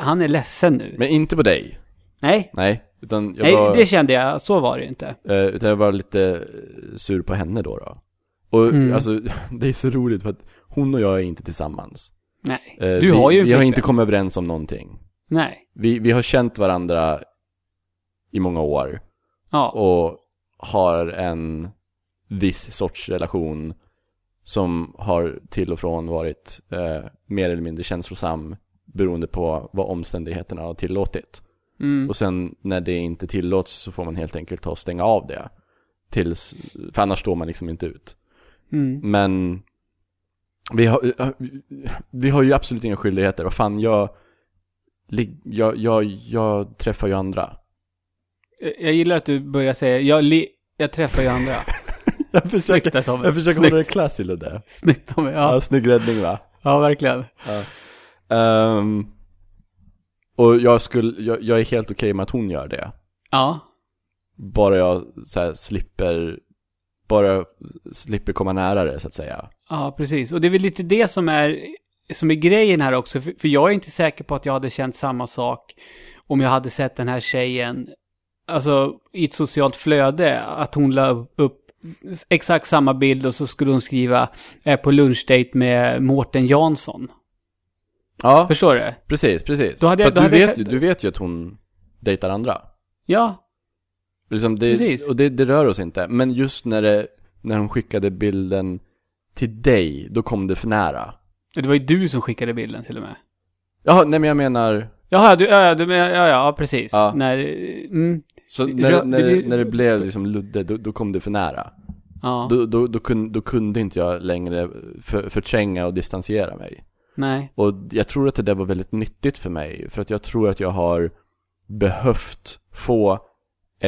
Han är ledsen nu. Men inte på dig. Nej, Nej, utan jag nej var, det kände jag. Så var det inte. eh, utan jag var lite sur på henne då. då. Och Mm. alltså, det är så roligt för att hon och jag är inte tillsammans. Nej. Eh, Du vi, har ju en Vi har inte kommit överens om någonting. Nej. Vi, vi har känt varandra i många år. Ja. och har en viss sorts relation som har till och från varit eh, mer eller mindre känslosam beroende på vad omständigheterna har tillåtit. Mm. Och sen när det inte tillåts så får man helt enkelt ta och stänga av det. Tills, för annars står man liksom inte ut. Mm. Men vi har, eh, vi har ju absolut inga skyldigheter. Vad fan, jag, jag, jag, jag träffar ju andra. Jag gillar att du börjar säga, jag, li- jag träffar ju andra. Jag Snyggt där, Tommy. jag försöker Snyggt. hålla det classy Ludde. Snyggt Tommy. Ja, Ja, snygg räddning va? ja verkligen. Ehm, och jag skulle, jag, jag är helt okej med att hon gör det. Ja. Bara jag så här, slipper, bara jag slipper komma nära det så att säga. Ja, precis. Och det är väl lite det som är, som är grejen här också. För, för jag är inte säker på att jag hade känt samma sak om jag hade sett den här tjejen, alltså i ett socialt flöde, att hon la upp exakt samma bild och så skulle hon skriva är på lunchdate med Mårten Jansson. Ja, Förstår du? precis, precis. Då hade För jag- att då du, hade jag vet ju, du vet ju att hon dejtar andra. Ja, Liksom det, Precis. Och det, det rör oss inte. Men just när, det, när hon skickade bilden till dig, då kom det för nära. det var ju du som skickade bilden till och med. Jaha, nej men jag menar, Jaha, du, ja, du, ja, ja, ja, precis. Ja. När, mm, så när, det- när, det- när det blev liksom Ludde, då, då kom det för nära. ja, Då, då, då, kunde, då kunde inte jag längre för, förtränga och distansera mig. nej. Och jag tror att det där var väldigt nyttigt för mig. För att jag tror att jag har behövt få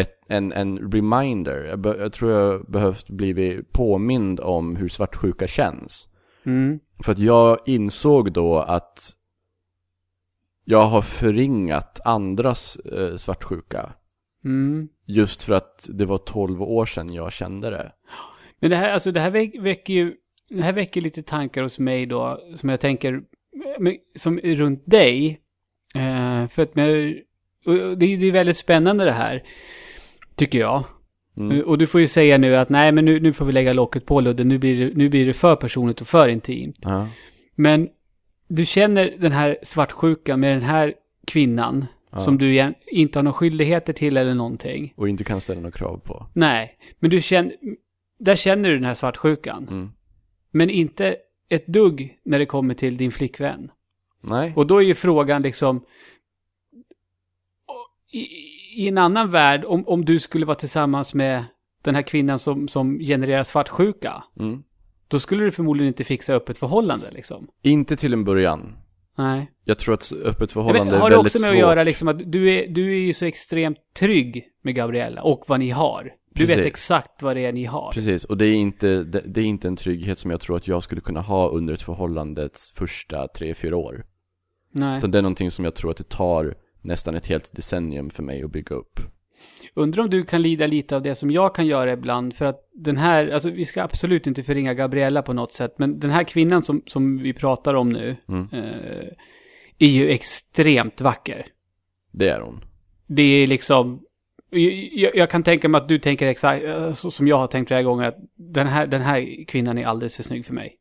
ett, en, en reminder. Jag, be, jag tror jag behövt bli påmind om hur svartsjuka känns. Mm, För att jag insåg då att jag har förringat andras eh, svartsjuka. mm. Just för att det var 12 år sedan jag kände det. Men det här, alltså det här väck, väcker ju, det här väcker lite tankar hos mig då, som jag tänker, som runt dig. Eh, för att Och det, det är väldigt spännande det här. Tycker jag. Mm. Och du får ju säga nu att nej men nu, nu får vi lägga locket på Ludde. Nu blir, det, nu blir det för personligt och för intimt. Ja. Men du känner den här svartsjukan med den här kvinnan. Ja. Som du inte har några skyldigheter till eller någonting. Och inte kan ställa några krav på. Nej, men du känner, där känner du den här svartsjukan. Mm. Men inte ett dugg när det kommer till din flickvän. Nej. Och då är ju frågan liksom, i, i en annan värld, om, om du skulle vara tillsammans med den här kvinnan som, som genererar svartsjuka, Mm. då skulle du förmodligen inte fixa upp ett förhållande liksom. Inte till en början. Nej. Jag tror att öppet förhållande vet, har är det väldigt också med svårt. att göra liksom att du är, du är ju så extremt trygg med Gabriella och vad ni har. Du vet Precis. exakt vad det är ni har. Precis, och det är, inte, det, det är inte en trygghet som jag tror att jag skulle kunna ha under ett förhållandets första tre, fyra år. Nej. Utan det är någonting som jag tror att det tar nästan ett helt decennium för mig att bygga upp. Undrar om du kan lida lite av det som jag kan göra ibland. För att den här, alltså vi ska absolut inte förringa Gabriella på något sätt. Men den här kvinnan som, som vi pratar om nu. Mm. Eh, är ju extremt vacker. Det är hon. Det är liksom, jag, jag kan tänka mig att du tänker exakt så som jag har tänkt flera gånger. Att den här, den här kvinnan är alldeles för snygg för mig.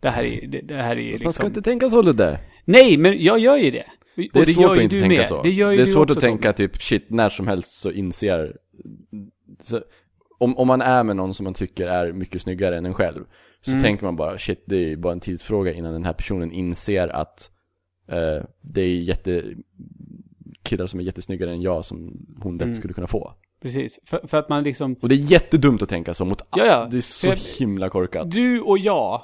Det här är, det, det här är liksom... Man ska inte tänka så Ludde. Nej, men jag gör ju det. Det är svårt att inte tänka med. så. Det, gör ju det är svårt att tänka typ shit, när som helst så inser så, om, om man är med någon som man tycker är mycket snyggare än en själv Så Mm. tänker man bara shit, det är bara en tidsfråga innan den här personen inser att eh, Det är jätte killar som är jättesnyggare än jag som hon lätt Mm. skulle kunna få Precis. För, för att man liksom... Och det är jättedumt att tänka så mot Ja, ja. Det är så Jag- himla korkat Du och jag,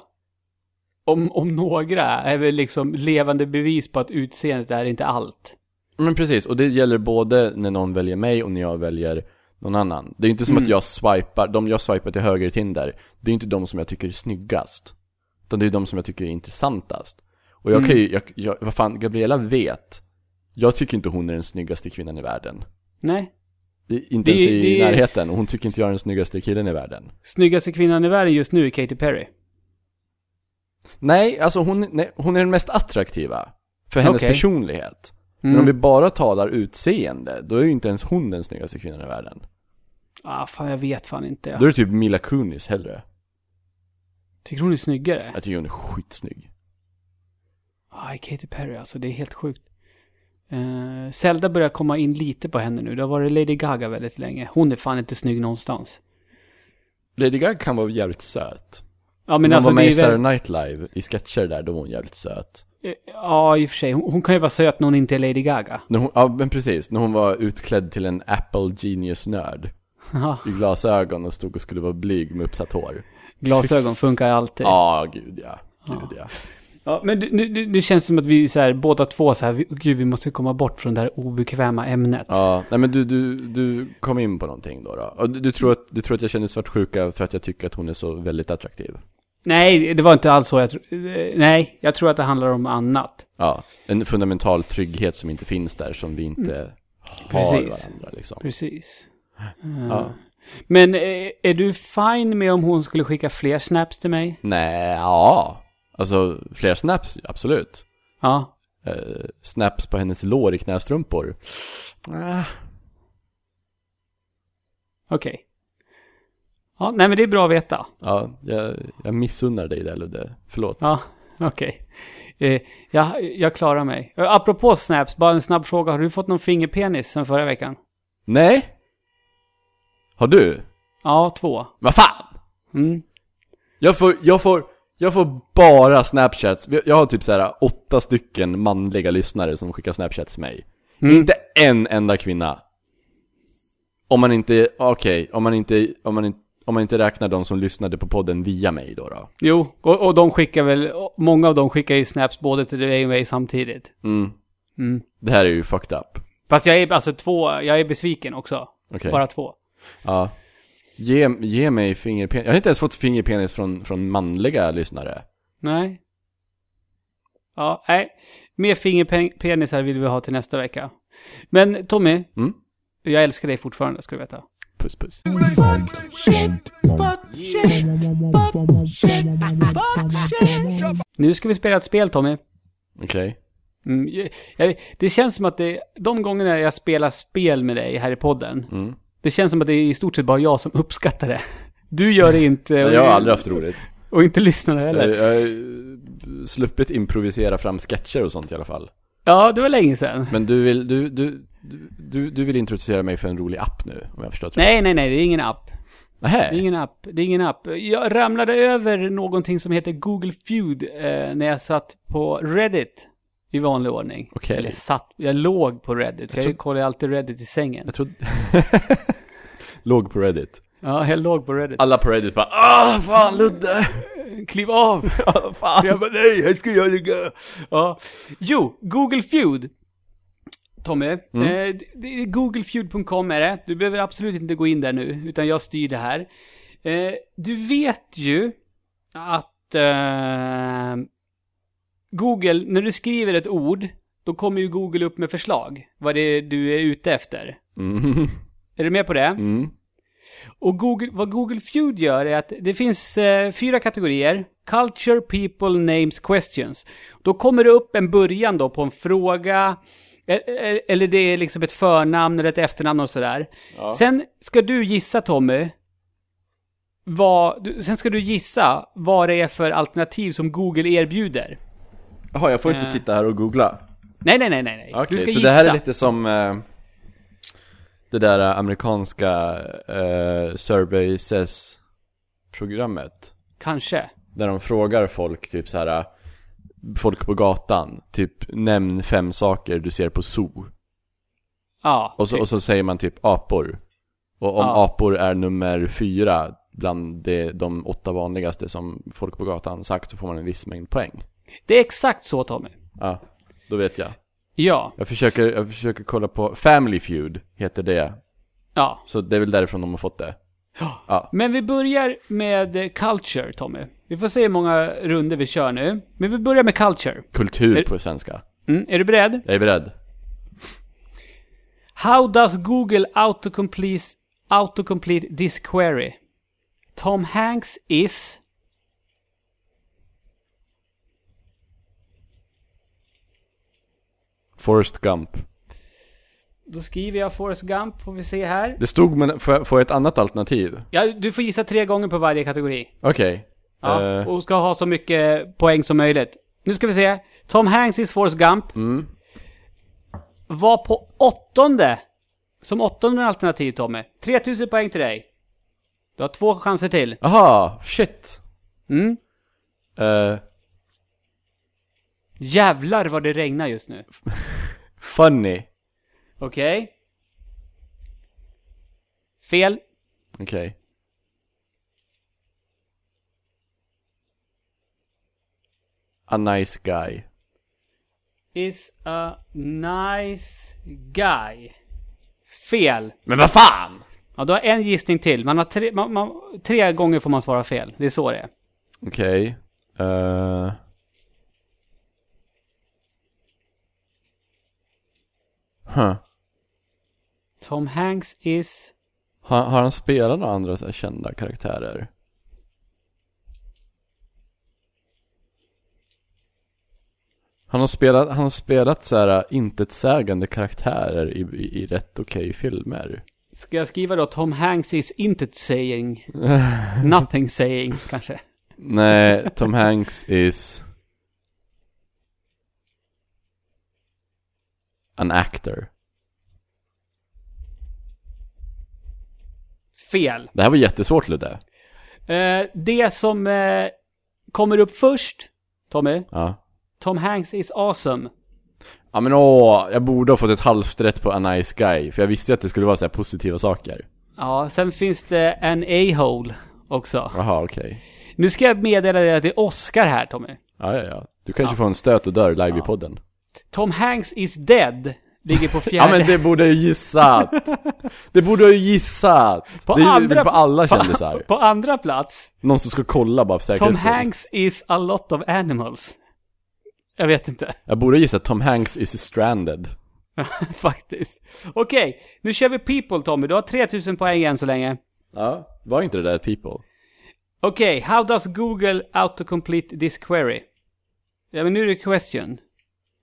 om, om några, är väl liksom levande bevis på att utseendet är inte allt. Men precis, och det gäller både när någon väljer mig och när jag väljer någon annan. Det är inte som Mm. att jag swipar, de jag swipar till höger i Tinder, det är inte de som jag tycker är snyggast. Utan det är de som jag tycker är intressantast. Och jag Mm. kan ju, jag, jag, vad fan, Gabriella vet, jag tycker inte hon är den snyggaste kvinnan i världen. Nej. Inte Det- ens i det är- närheten, och hon tycker inte jag är den snyggaste killen i världen. Snyggaste kvinnan i världen just nu är Katy Perry. Nej, alltså hon, nej, hon är den mest attraktiva. För hennes Okej. personlighet. Men Mm. om vi bara talar utseende, då är ju inte ens hon den snyggaste kvinnan i världen. Ah, fan jag vet fan inte. Då är det typ Mila Kunis hellre. Tycker hon är snyggare? Jag tycker hon är skitsnygg. Ah, Katy Perry alltså, det är helt sjukt. Uh, Zelda börjar komma in lite på henne nu. Det har varit Lady Gaga väldigt länge. Hon är fan inte snygg någonstans. Lady Gaga kan vara jävligt söt. Ja Men hon alltså var med det i Saturday. Night Live, i sketcher där, då var hon jävligt söt. Eh, Ja, i och för sig. Hon, hon kan ju vara söt när hon inte är Lady Gaga. Hon, ja men precis, när hon var utklädd till en Apple Genius-nörd. Ja, I glasögon och stod och skulle vara blyg med uppsatt hår. Glasögon funkar alltid. Ja, gud ja. Gud ja. Ja, men det, nu, nu, nu känns det som att vi så här, båda två så här, vi, gud vi måste komma bort från det här obekväma ämnet. Ja, nej men du, du, du kom in på någonting då. då. Du, du, tror att, du tror att jag känner svartsjuka för att jag tycker att hon är så väldigt attraktiv? Nej, det var inte alls så jag eh, Nej, jag tror att det handlar om annat. Ja, en fundamental trygghet som inte finns där, som vi inte har Precis. varandra liksom. Precis. Eh, Ja. Men eh, är du fine med om hon skulle skicka fler snaps till mig? Nej, ja. Alltså, fler snaps, absolut. Ja. Eh, snaps på hennes lår i knästrumpor. Ah, Okej. Ja, nej men det är bra att veta. ja, jag, jag missunnar dig det Ludde. Förlåt. Ja, okej. Eh, jag, jag klarar mig. Eh, Apropå snaps, bara en snabb fråga. Har du fått någon fingerpenis sen förra veckan? Nej? Har du? Ja, två. Vad fan? Mm. Jag får, jag får, jag får bara snapchats. Jag har typ så här åtta stycken manliga lyssnare som skickar snapchats till mig. Mm. Inte en enda kvinna. Om man inte, okej, om man inte, om man inte, om man inte räknar de som lyssnade på podden via mig då då. Jo, och, och de skickar väl, många av dem skickar ju snaps både till dig och mig samtidigt. Mm. Mm. Det här är ju fucked up. Fast jag är alltså två, jag är besviken också. Okej. Bara två. Ja. Ge, ge mig fingerpenis. Jag har inte ens fått fingerpenis från, från manliga lyssnare. Nej. Ja, nej. Mer fingerpenisar vill vi ha till nästa vecka. Men Tommy, Mm? jag älskar dig fortfarande ska du veta. Puss puss. Nu ska vi spela ett spel Tommy. Okej. Mm, jag, jag, det känns som att det, de gångerna jag spelar spel med dig här i podden, Mm. det känns som att det är i stort sett bara jag som uppskattar det. Du gör det inte. och- Jag har aldrig haft roligt. Och inte lyssnarna Jag, heller. jag har sluppit improvisera fram sketcher och sånt i alla fall. Ja, det var länge sedan. Men du vill, du, du, du, du, vill introducera mig för en rolig app nu, om jag förstått rätt? Nej, nej, nej, det är ingen app. Nähä? Det är ingen app. Det är ingen app. Jag ramlade över någonting som heter Google Feud eh, när jag satt på Reddit i vanlig ordning. Okej. Eller satt, jag låg på Reddit. Jag, tror- kollar alltid Reddit i sängen. Jag trodde... Låg på Reddit. Ja, jag låg på Reddit. Alla på Reddit bara Ah, fan Ludde! Kliv av! Ah, fan! Jag bara, nej, jag ska göra det. Ja. Jo, Google Feud. Tommy, Mm. eh, googlefeud.com är det. Du behöver absolut inte gå in där nu, utan jag styr det här. Eh, du vet ju att eh, Google, när du skriver ett ord, då kommer ju Google upp med förslag. Vad det är du är ute efter. Mm. Är du med på det? Mm. Och Google, vad Google Feud gör är att det finns eh, fyra kategorier. Culture, people, names, questions. Då kommer det upp en början då på en fråga. eh, eh, Eller det är liksom ett förnamn eller ett efternamn och sådär. Sen ska du gissa Tommy. Vad, sen ska du gissa vad det är för alternativ som Google erbjuder. Jaha, jag får inte Eh. sitta här och googla? Nej, nej, nej, nej. Okej, ska så gissa. det här är lite som eh, det där amerikanska eh, Survey Says-programmet. Kanske. Där de frågar folk, typ så här. Folk på gatan, typ nämn fem saker du ser på zoo. Ja. Och så, och så säger man typ apor. Och om Ja. apor är nummer fyra bland det, de åtta vanligaste som folk på gatan sagt så får man en viss mängd poäng. Det är exakt så Tommy. Ja, då vet jag. Ja. Jag försöker, jag försöker kolla på Family Feud, heter det. Ja. Så det är väl därifrån de har fått det. Ja. Men vi börjar med culture, Tommy. Vi får se hur många runder vi kör nu. Men vi börjar med culture. Kultur Är- på svenska. Mm, är du beredd? Jag är beredd. How does Google autocomplete, autocomplete this query? Tom Hanks is... Forrest Gump. Då skriver jag Forrest Gump, får vi se här. Det stod, men får jag, får jag ett annat alternativ? Ja, du får gissa tre gånger på varje kategori. Okej. Ja, Eh, och ska ha så mycket poäng som möjligt. Nu ska vi se. Tom Hanks is Forrest Gump. Mm. Var på åttonde. Som åttonde alternativ, Tommy. 3000 poäng till dig. Du har två chanser till. Aha, shit. Mm. Eh, Jävlar vad det regnar just nu. funny. Okej. Fel. Okej. A nice guy. Is a nice guy. Fel. Men vad fan! Ja, du har en gissning till. Man har tre, man, man, tre gånger får man svara fel. Det är så det är. Okej. Eh, huh. Tom Hanks is... Har, har han spelat några andra så här kända karaktärer? Han har spelat, han har spelat så här intetsägande karaktärer i, i, i rätt okej filmer. Ska jag skriva då Tom Hanks is intet saying? Nothing saying, kanske. Nej, Tom Hanks is an actor. Fel. Det här var jättesvårt Ludde. Eh, det som eh, kommer upp först, Tommy. Ja. Tom Hanks is awesome. Ja men åh, jag borde ha fått ett halvt rätt på a nice guy. För jag visste ju att det skulle vara så här positiva saker. Ja, sen finns det en a-hole också. Jaha, okej. Nu ska jag meddela dig att det är Oscar här, Tommy. Ja, ja, ja. Du kanske får en stöt och dör live i podden. Tom Hanks is dead. Ligger på Ja fjärde. men det borde jag ju gissat! Det borde jag ju gissat! På det är andra- på alla kändisar. På andra plats, Någon som ska kolla bara för Tom säkerhets skull. Hanks is a lot of animals. Jag vet inte, Jag borde gissa Tom Hanks is stranded. faktiskt. Okej, nu kör vi people Tommy. Du har 3000 poäng än så länge. Ja, var inte det där people? Okej, how does Google autocomplete this query? Ja, men nu är det question.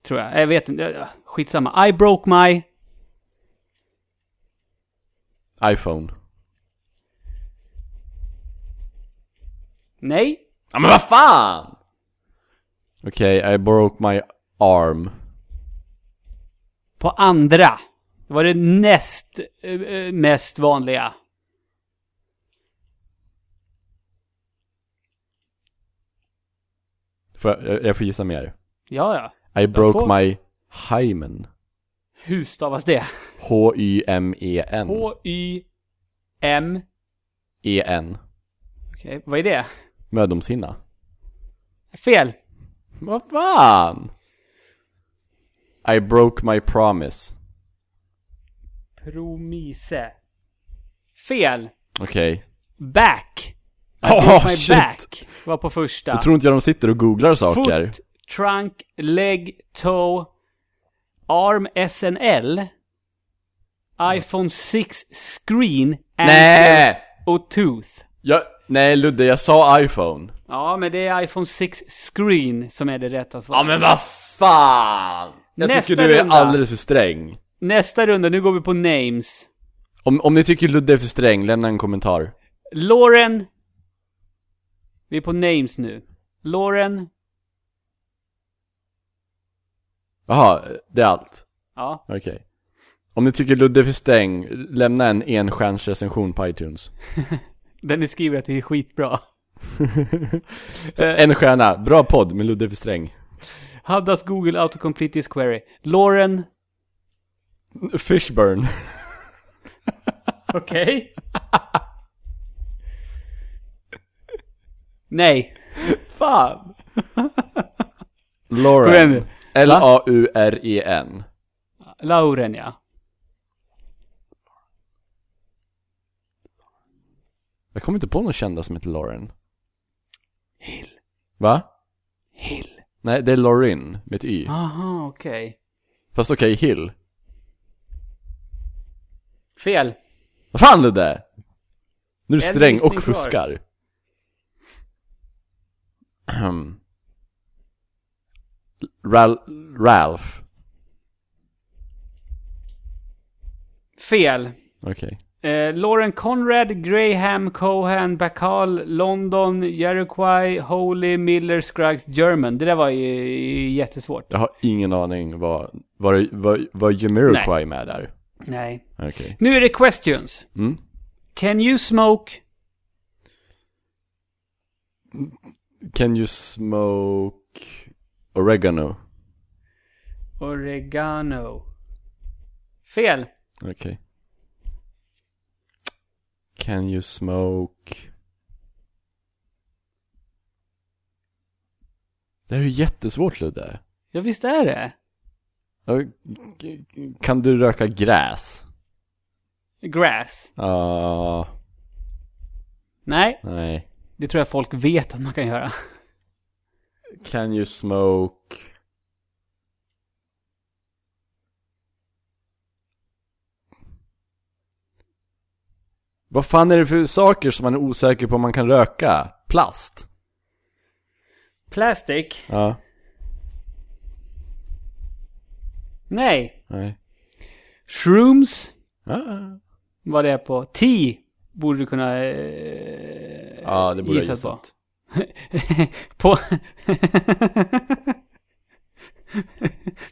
Tror jag. Jag vet inte. Skitsamma. I broke my... iPhone. Nej. Ja men vad fan! Okej, I broke my arm. På andra. Det var det näst eh, eh, mest vanliga. Får jag, jag- jag får gissa mer. Ja, ja. I broke två. my hymen. Hur stavas det? H-Y-M-E-N. H-Y-M... E-N. Okej, vad är det? Mödomshinna. Fel. Vad fan? I broke my promise. Promise. Fel. Okej. Back. I Oh, broke my shit. back. Var på första. Då tror inte jag de sitter och googlar saker. Foot, trunk, leg, toe, arm, SNL, iPhone 6 screen, ankle och tooth. Jag, nej Ludde, jag sa iPhone. Ja, men det är iPhone 6 screen som är det rätta svaret. Ja men vad fan! Jag Nästa tycker du är runda. alldeles för sträng. Nästa runda, nu går vi på names. Om, om ni tycker Ludde är för sträng, lämna en kommentar. Lauren. Vi är på names nu. Lauren. Jaha, det är allt? Ja. Okej. Om ni tycker Ludde är för sträng, lämna en enstjärns recension på iTunes. Den ni skriver att vi är skitbra. En stjärna, bra podd, men Ludde för sträng. How does Google autocomplete this query? Lauren. Fishburn. Okej. Nej. Fan! Kom igen Lauren. nu. L-A-U-R-E-N. Lauren, ja. Jag kommer inte på någon kända som heter Lauren. Hill. Va? Hill. Nej, det är Laurin med ett Y. Aha, okej. Fast okej, Hill. Fel. Vad fan Ludde? Nu är du sträng och fuskar. Ral Ralph. Fel. Okej. Eh, Lauren Conrad, Graham, Cohan, Bacall, London, Jericho, Holy, Miller, Scruggs, German. Det där var ju jättesvårt. Jag har ingen aning vad, vad, vad, vad Jamiroquai med där. Nej. Okej. Nu är det questions. Mm. Can you smoke? Can you smoke oregano? Oregano. Fel. Okej. Can you smoke... Det här är jättesvårt Ludde. Ja, visst är det. Kan du röka gräs? Grass. Ja, Nej, nej. det tror jag folk vet att man kan göra. Can you smoke... Vad fan är det för saker som man är osäker på om man kan röka? Plast? Plastic. Ja, Nej. nej. Shrooms. Ja, Vad det är på. Tea. Borde du kunna eh, ja det borde jag gissa på. gissat. på...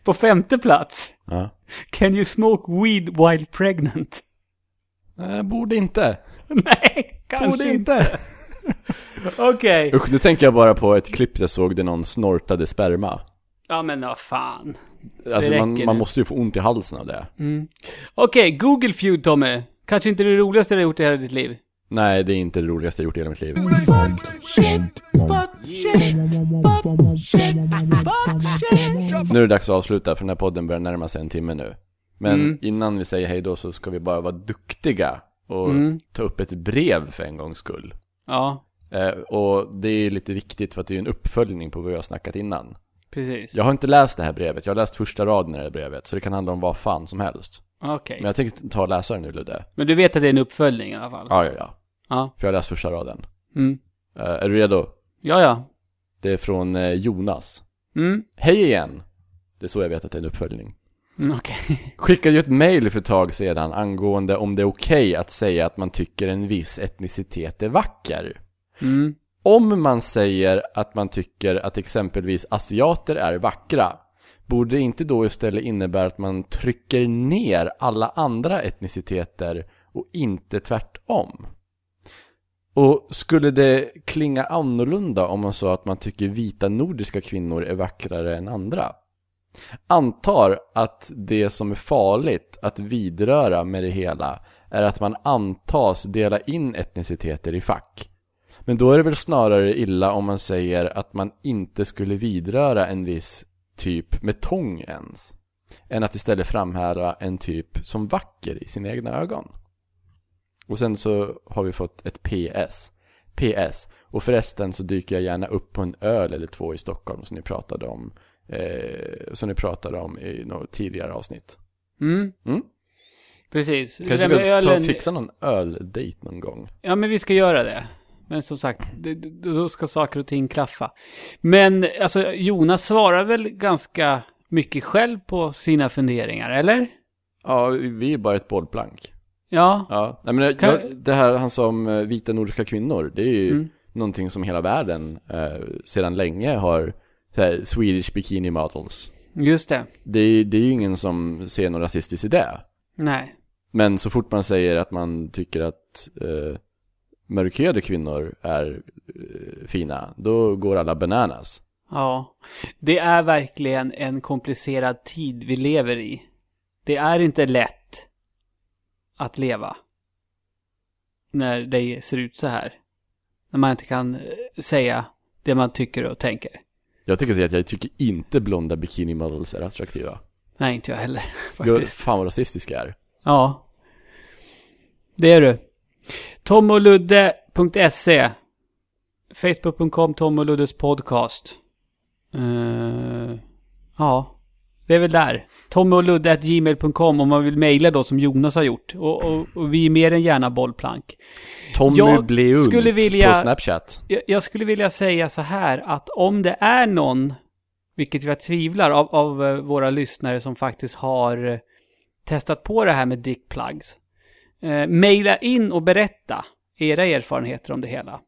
på femte plats. Ja. Can you smoke weed while pregnant? Nej, borde inte. Nej, kanske Borde inte. Okej. Usch, nu tänker jag bara på ett klipp jag såg där någon snortade sperma. Ja men vad fan. Alltså man, man måste ju få ont i halsen av det. Okej, Google Feud Tommy. Kanske inte det roligaste du har gjort i hela ditt liv. Nej, det är inte det roligaste jag gjort i hela mitt liv. Nu är det dags att avsluta för den här podden börjar närma sig en timme nu. Men Mm. innan vi säger hej då så ska vi bara vara duktiga och Mm. ta upp ett brev för en gångs skull. Ja, Eh, och det är lite viktigt för att det är en uppföljning på vad vi har snackat innan. precis. Jag har inte läst det här brevet, jag har läst första raden i det här brevet, så det kan handla om vad fan som helst. Okej. Men jag tänkte ta och läsa det nu Ludde. Men du vet att det är en uppföljning i alla fall? Ja, ja, ja. Ja. För jag har läst första raden. Mm. Eh, är du redo? Ja, ja. Det är från eh, Jonas. Mm. Hej igen! Det är så jag vet att det är en uppföljning. Mm, Okej. Skickade ju ett mail för ett tag sedan angående om det är okej att säga att man tycker en viss etnicitet är vacker. Mm. Om man säger att man tycker att exempelvis asiater är vackra, borde det inte då istället innebära att man trycker ner alla andra etniciteter och inte tvärtom? Och skulle det klinga annorlunda om man sa att man tycker vita nordiska kvinnor är vackrare än andra? Antar att det som är farligt att vidröra med det hela är att man antas dela in etniciteter i fack. Men då är det väl snarare illa om man säger att man inte skulle vidröra en viss typ med tång ens. Än att istället framhäva en typ som vacker i sina egna ögon. Och sen så har vi fått ett PS. PS. Och förresten så dyker jag gärna upp på en öl eller två i Stockholm som ni pratade om. Eh, som ni pratade om i något tidigare avsnitt. Mm. Mm. Precis. Kanske med ska ta och fixa någon öldejt någon gång. Ja, men vi ska göra det. Men som sagt, det, då ska saker och ting klaffa. Men alltså, Jonas svarar väl ganska mycket själv på sina funderingar, eller? Ja, vi är bara ett bollplank. Ja. Ja, nej men det, Kan- jag- det här han sa om eh, vita nordiska kvinnor, det är ju Mm. någonting som hela världen eh, sedan länge har så här, Swedish bikini models. Just det. Det är, det är ju ingen som ser något rasistiskt i det. Nej. Men så fort man säger att man tycker att eh, mörkhyade kvinnor är eh, fina, då går alla bananas. Ja. Det är verkligen en komplicerad tid vi lever i. Det är inte lätt att leva. När det ser ut så här. När man inte kan eh, säga det man tycker och tänker. Jag tycker säga att jag tycker inte blonda bikini models är attraktiva. Nej, inte jag heller. Jag, Faktiskt. fan vad rasistiska är. Ja. Det är du. tomoludde.se Facebook.com Tom och Luddes podcast. Eh, ja, det är väl där. Tomoludde.gmail.com om man vill mejla då som Jonas har gjort. Och, och, och vi är mer än gärna bollplank. Tommy Jag skulle vilja- på Snapchat. Jag, jag skulle vilja säga så här att om det är någon, vilket jag tvivlar, av, av eh, våra lyssnare som faktiskt har eh, testat på det här med dickplugs. Eh, maila in och berätta era erfarenheter om det hela.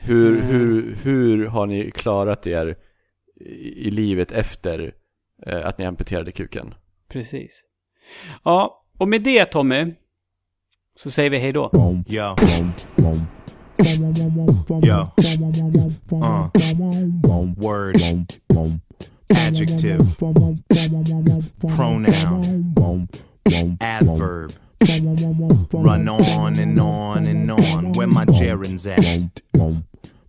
Hur, Mm. hur, hur har ni klarat er i, i livet efter eh, att ni amputerade kuken? Precis. Ja, och med det Tommy, så säger vi hej då. Yo. Yo. Uh. Word. Adjective. Pronoun. Adverb. Run on and on and on. Where my gerunds at?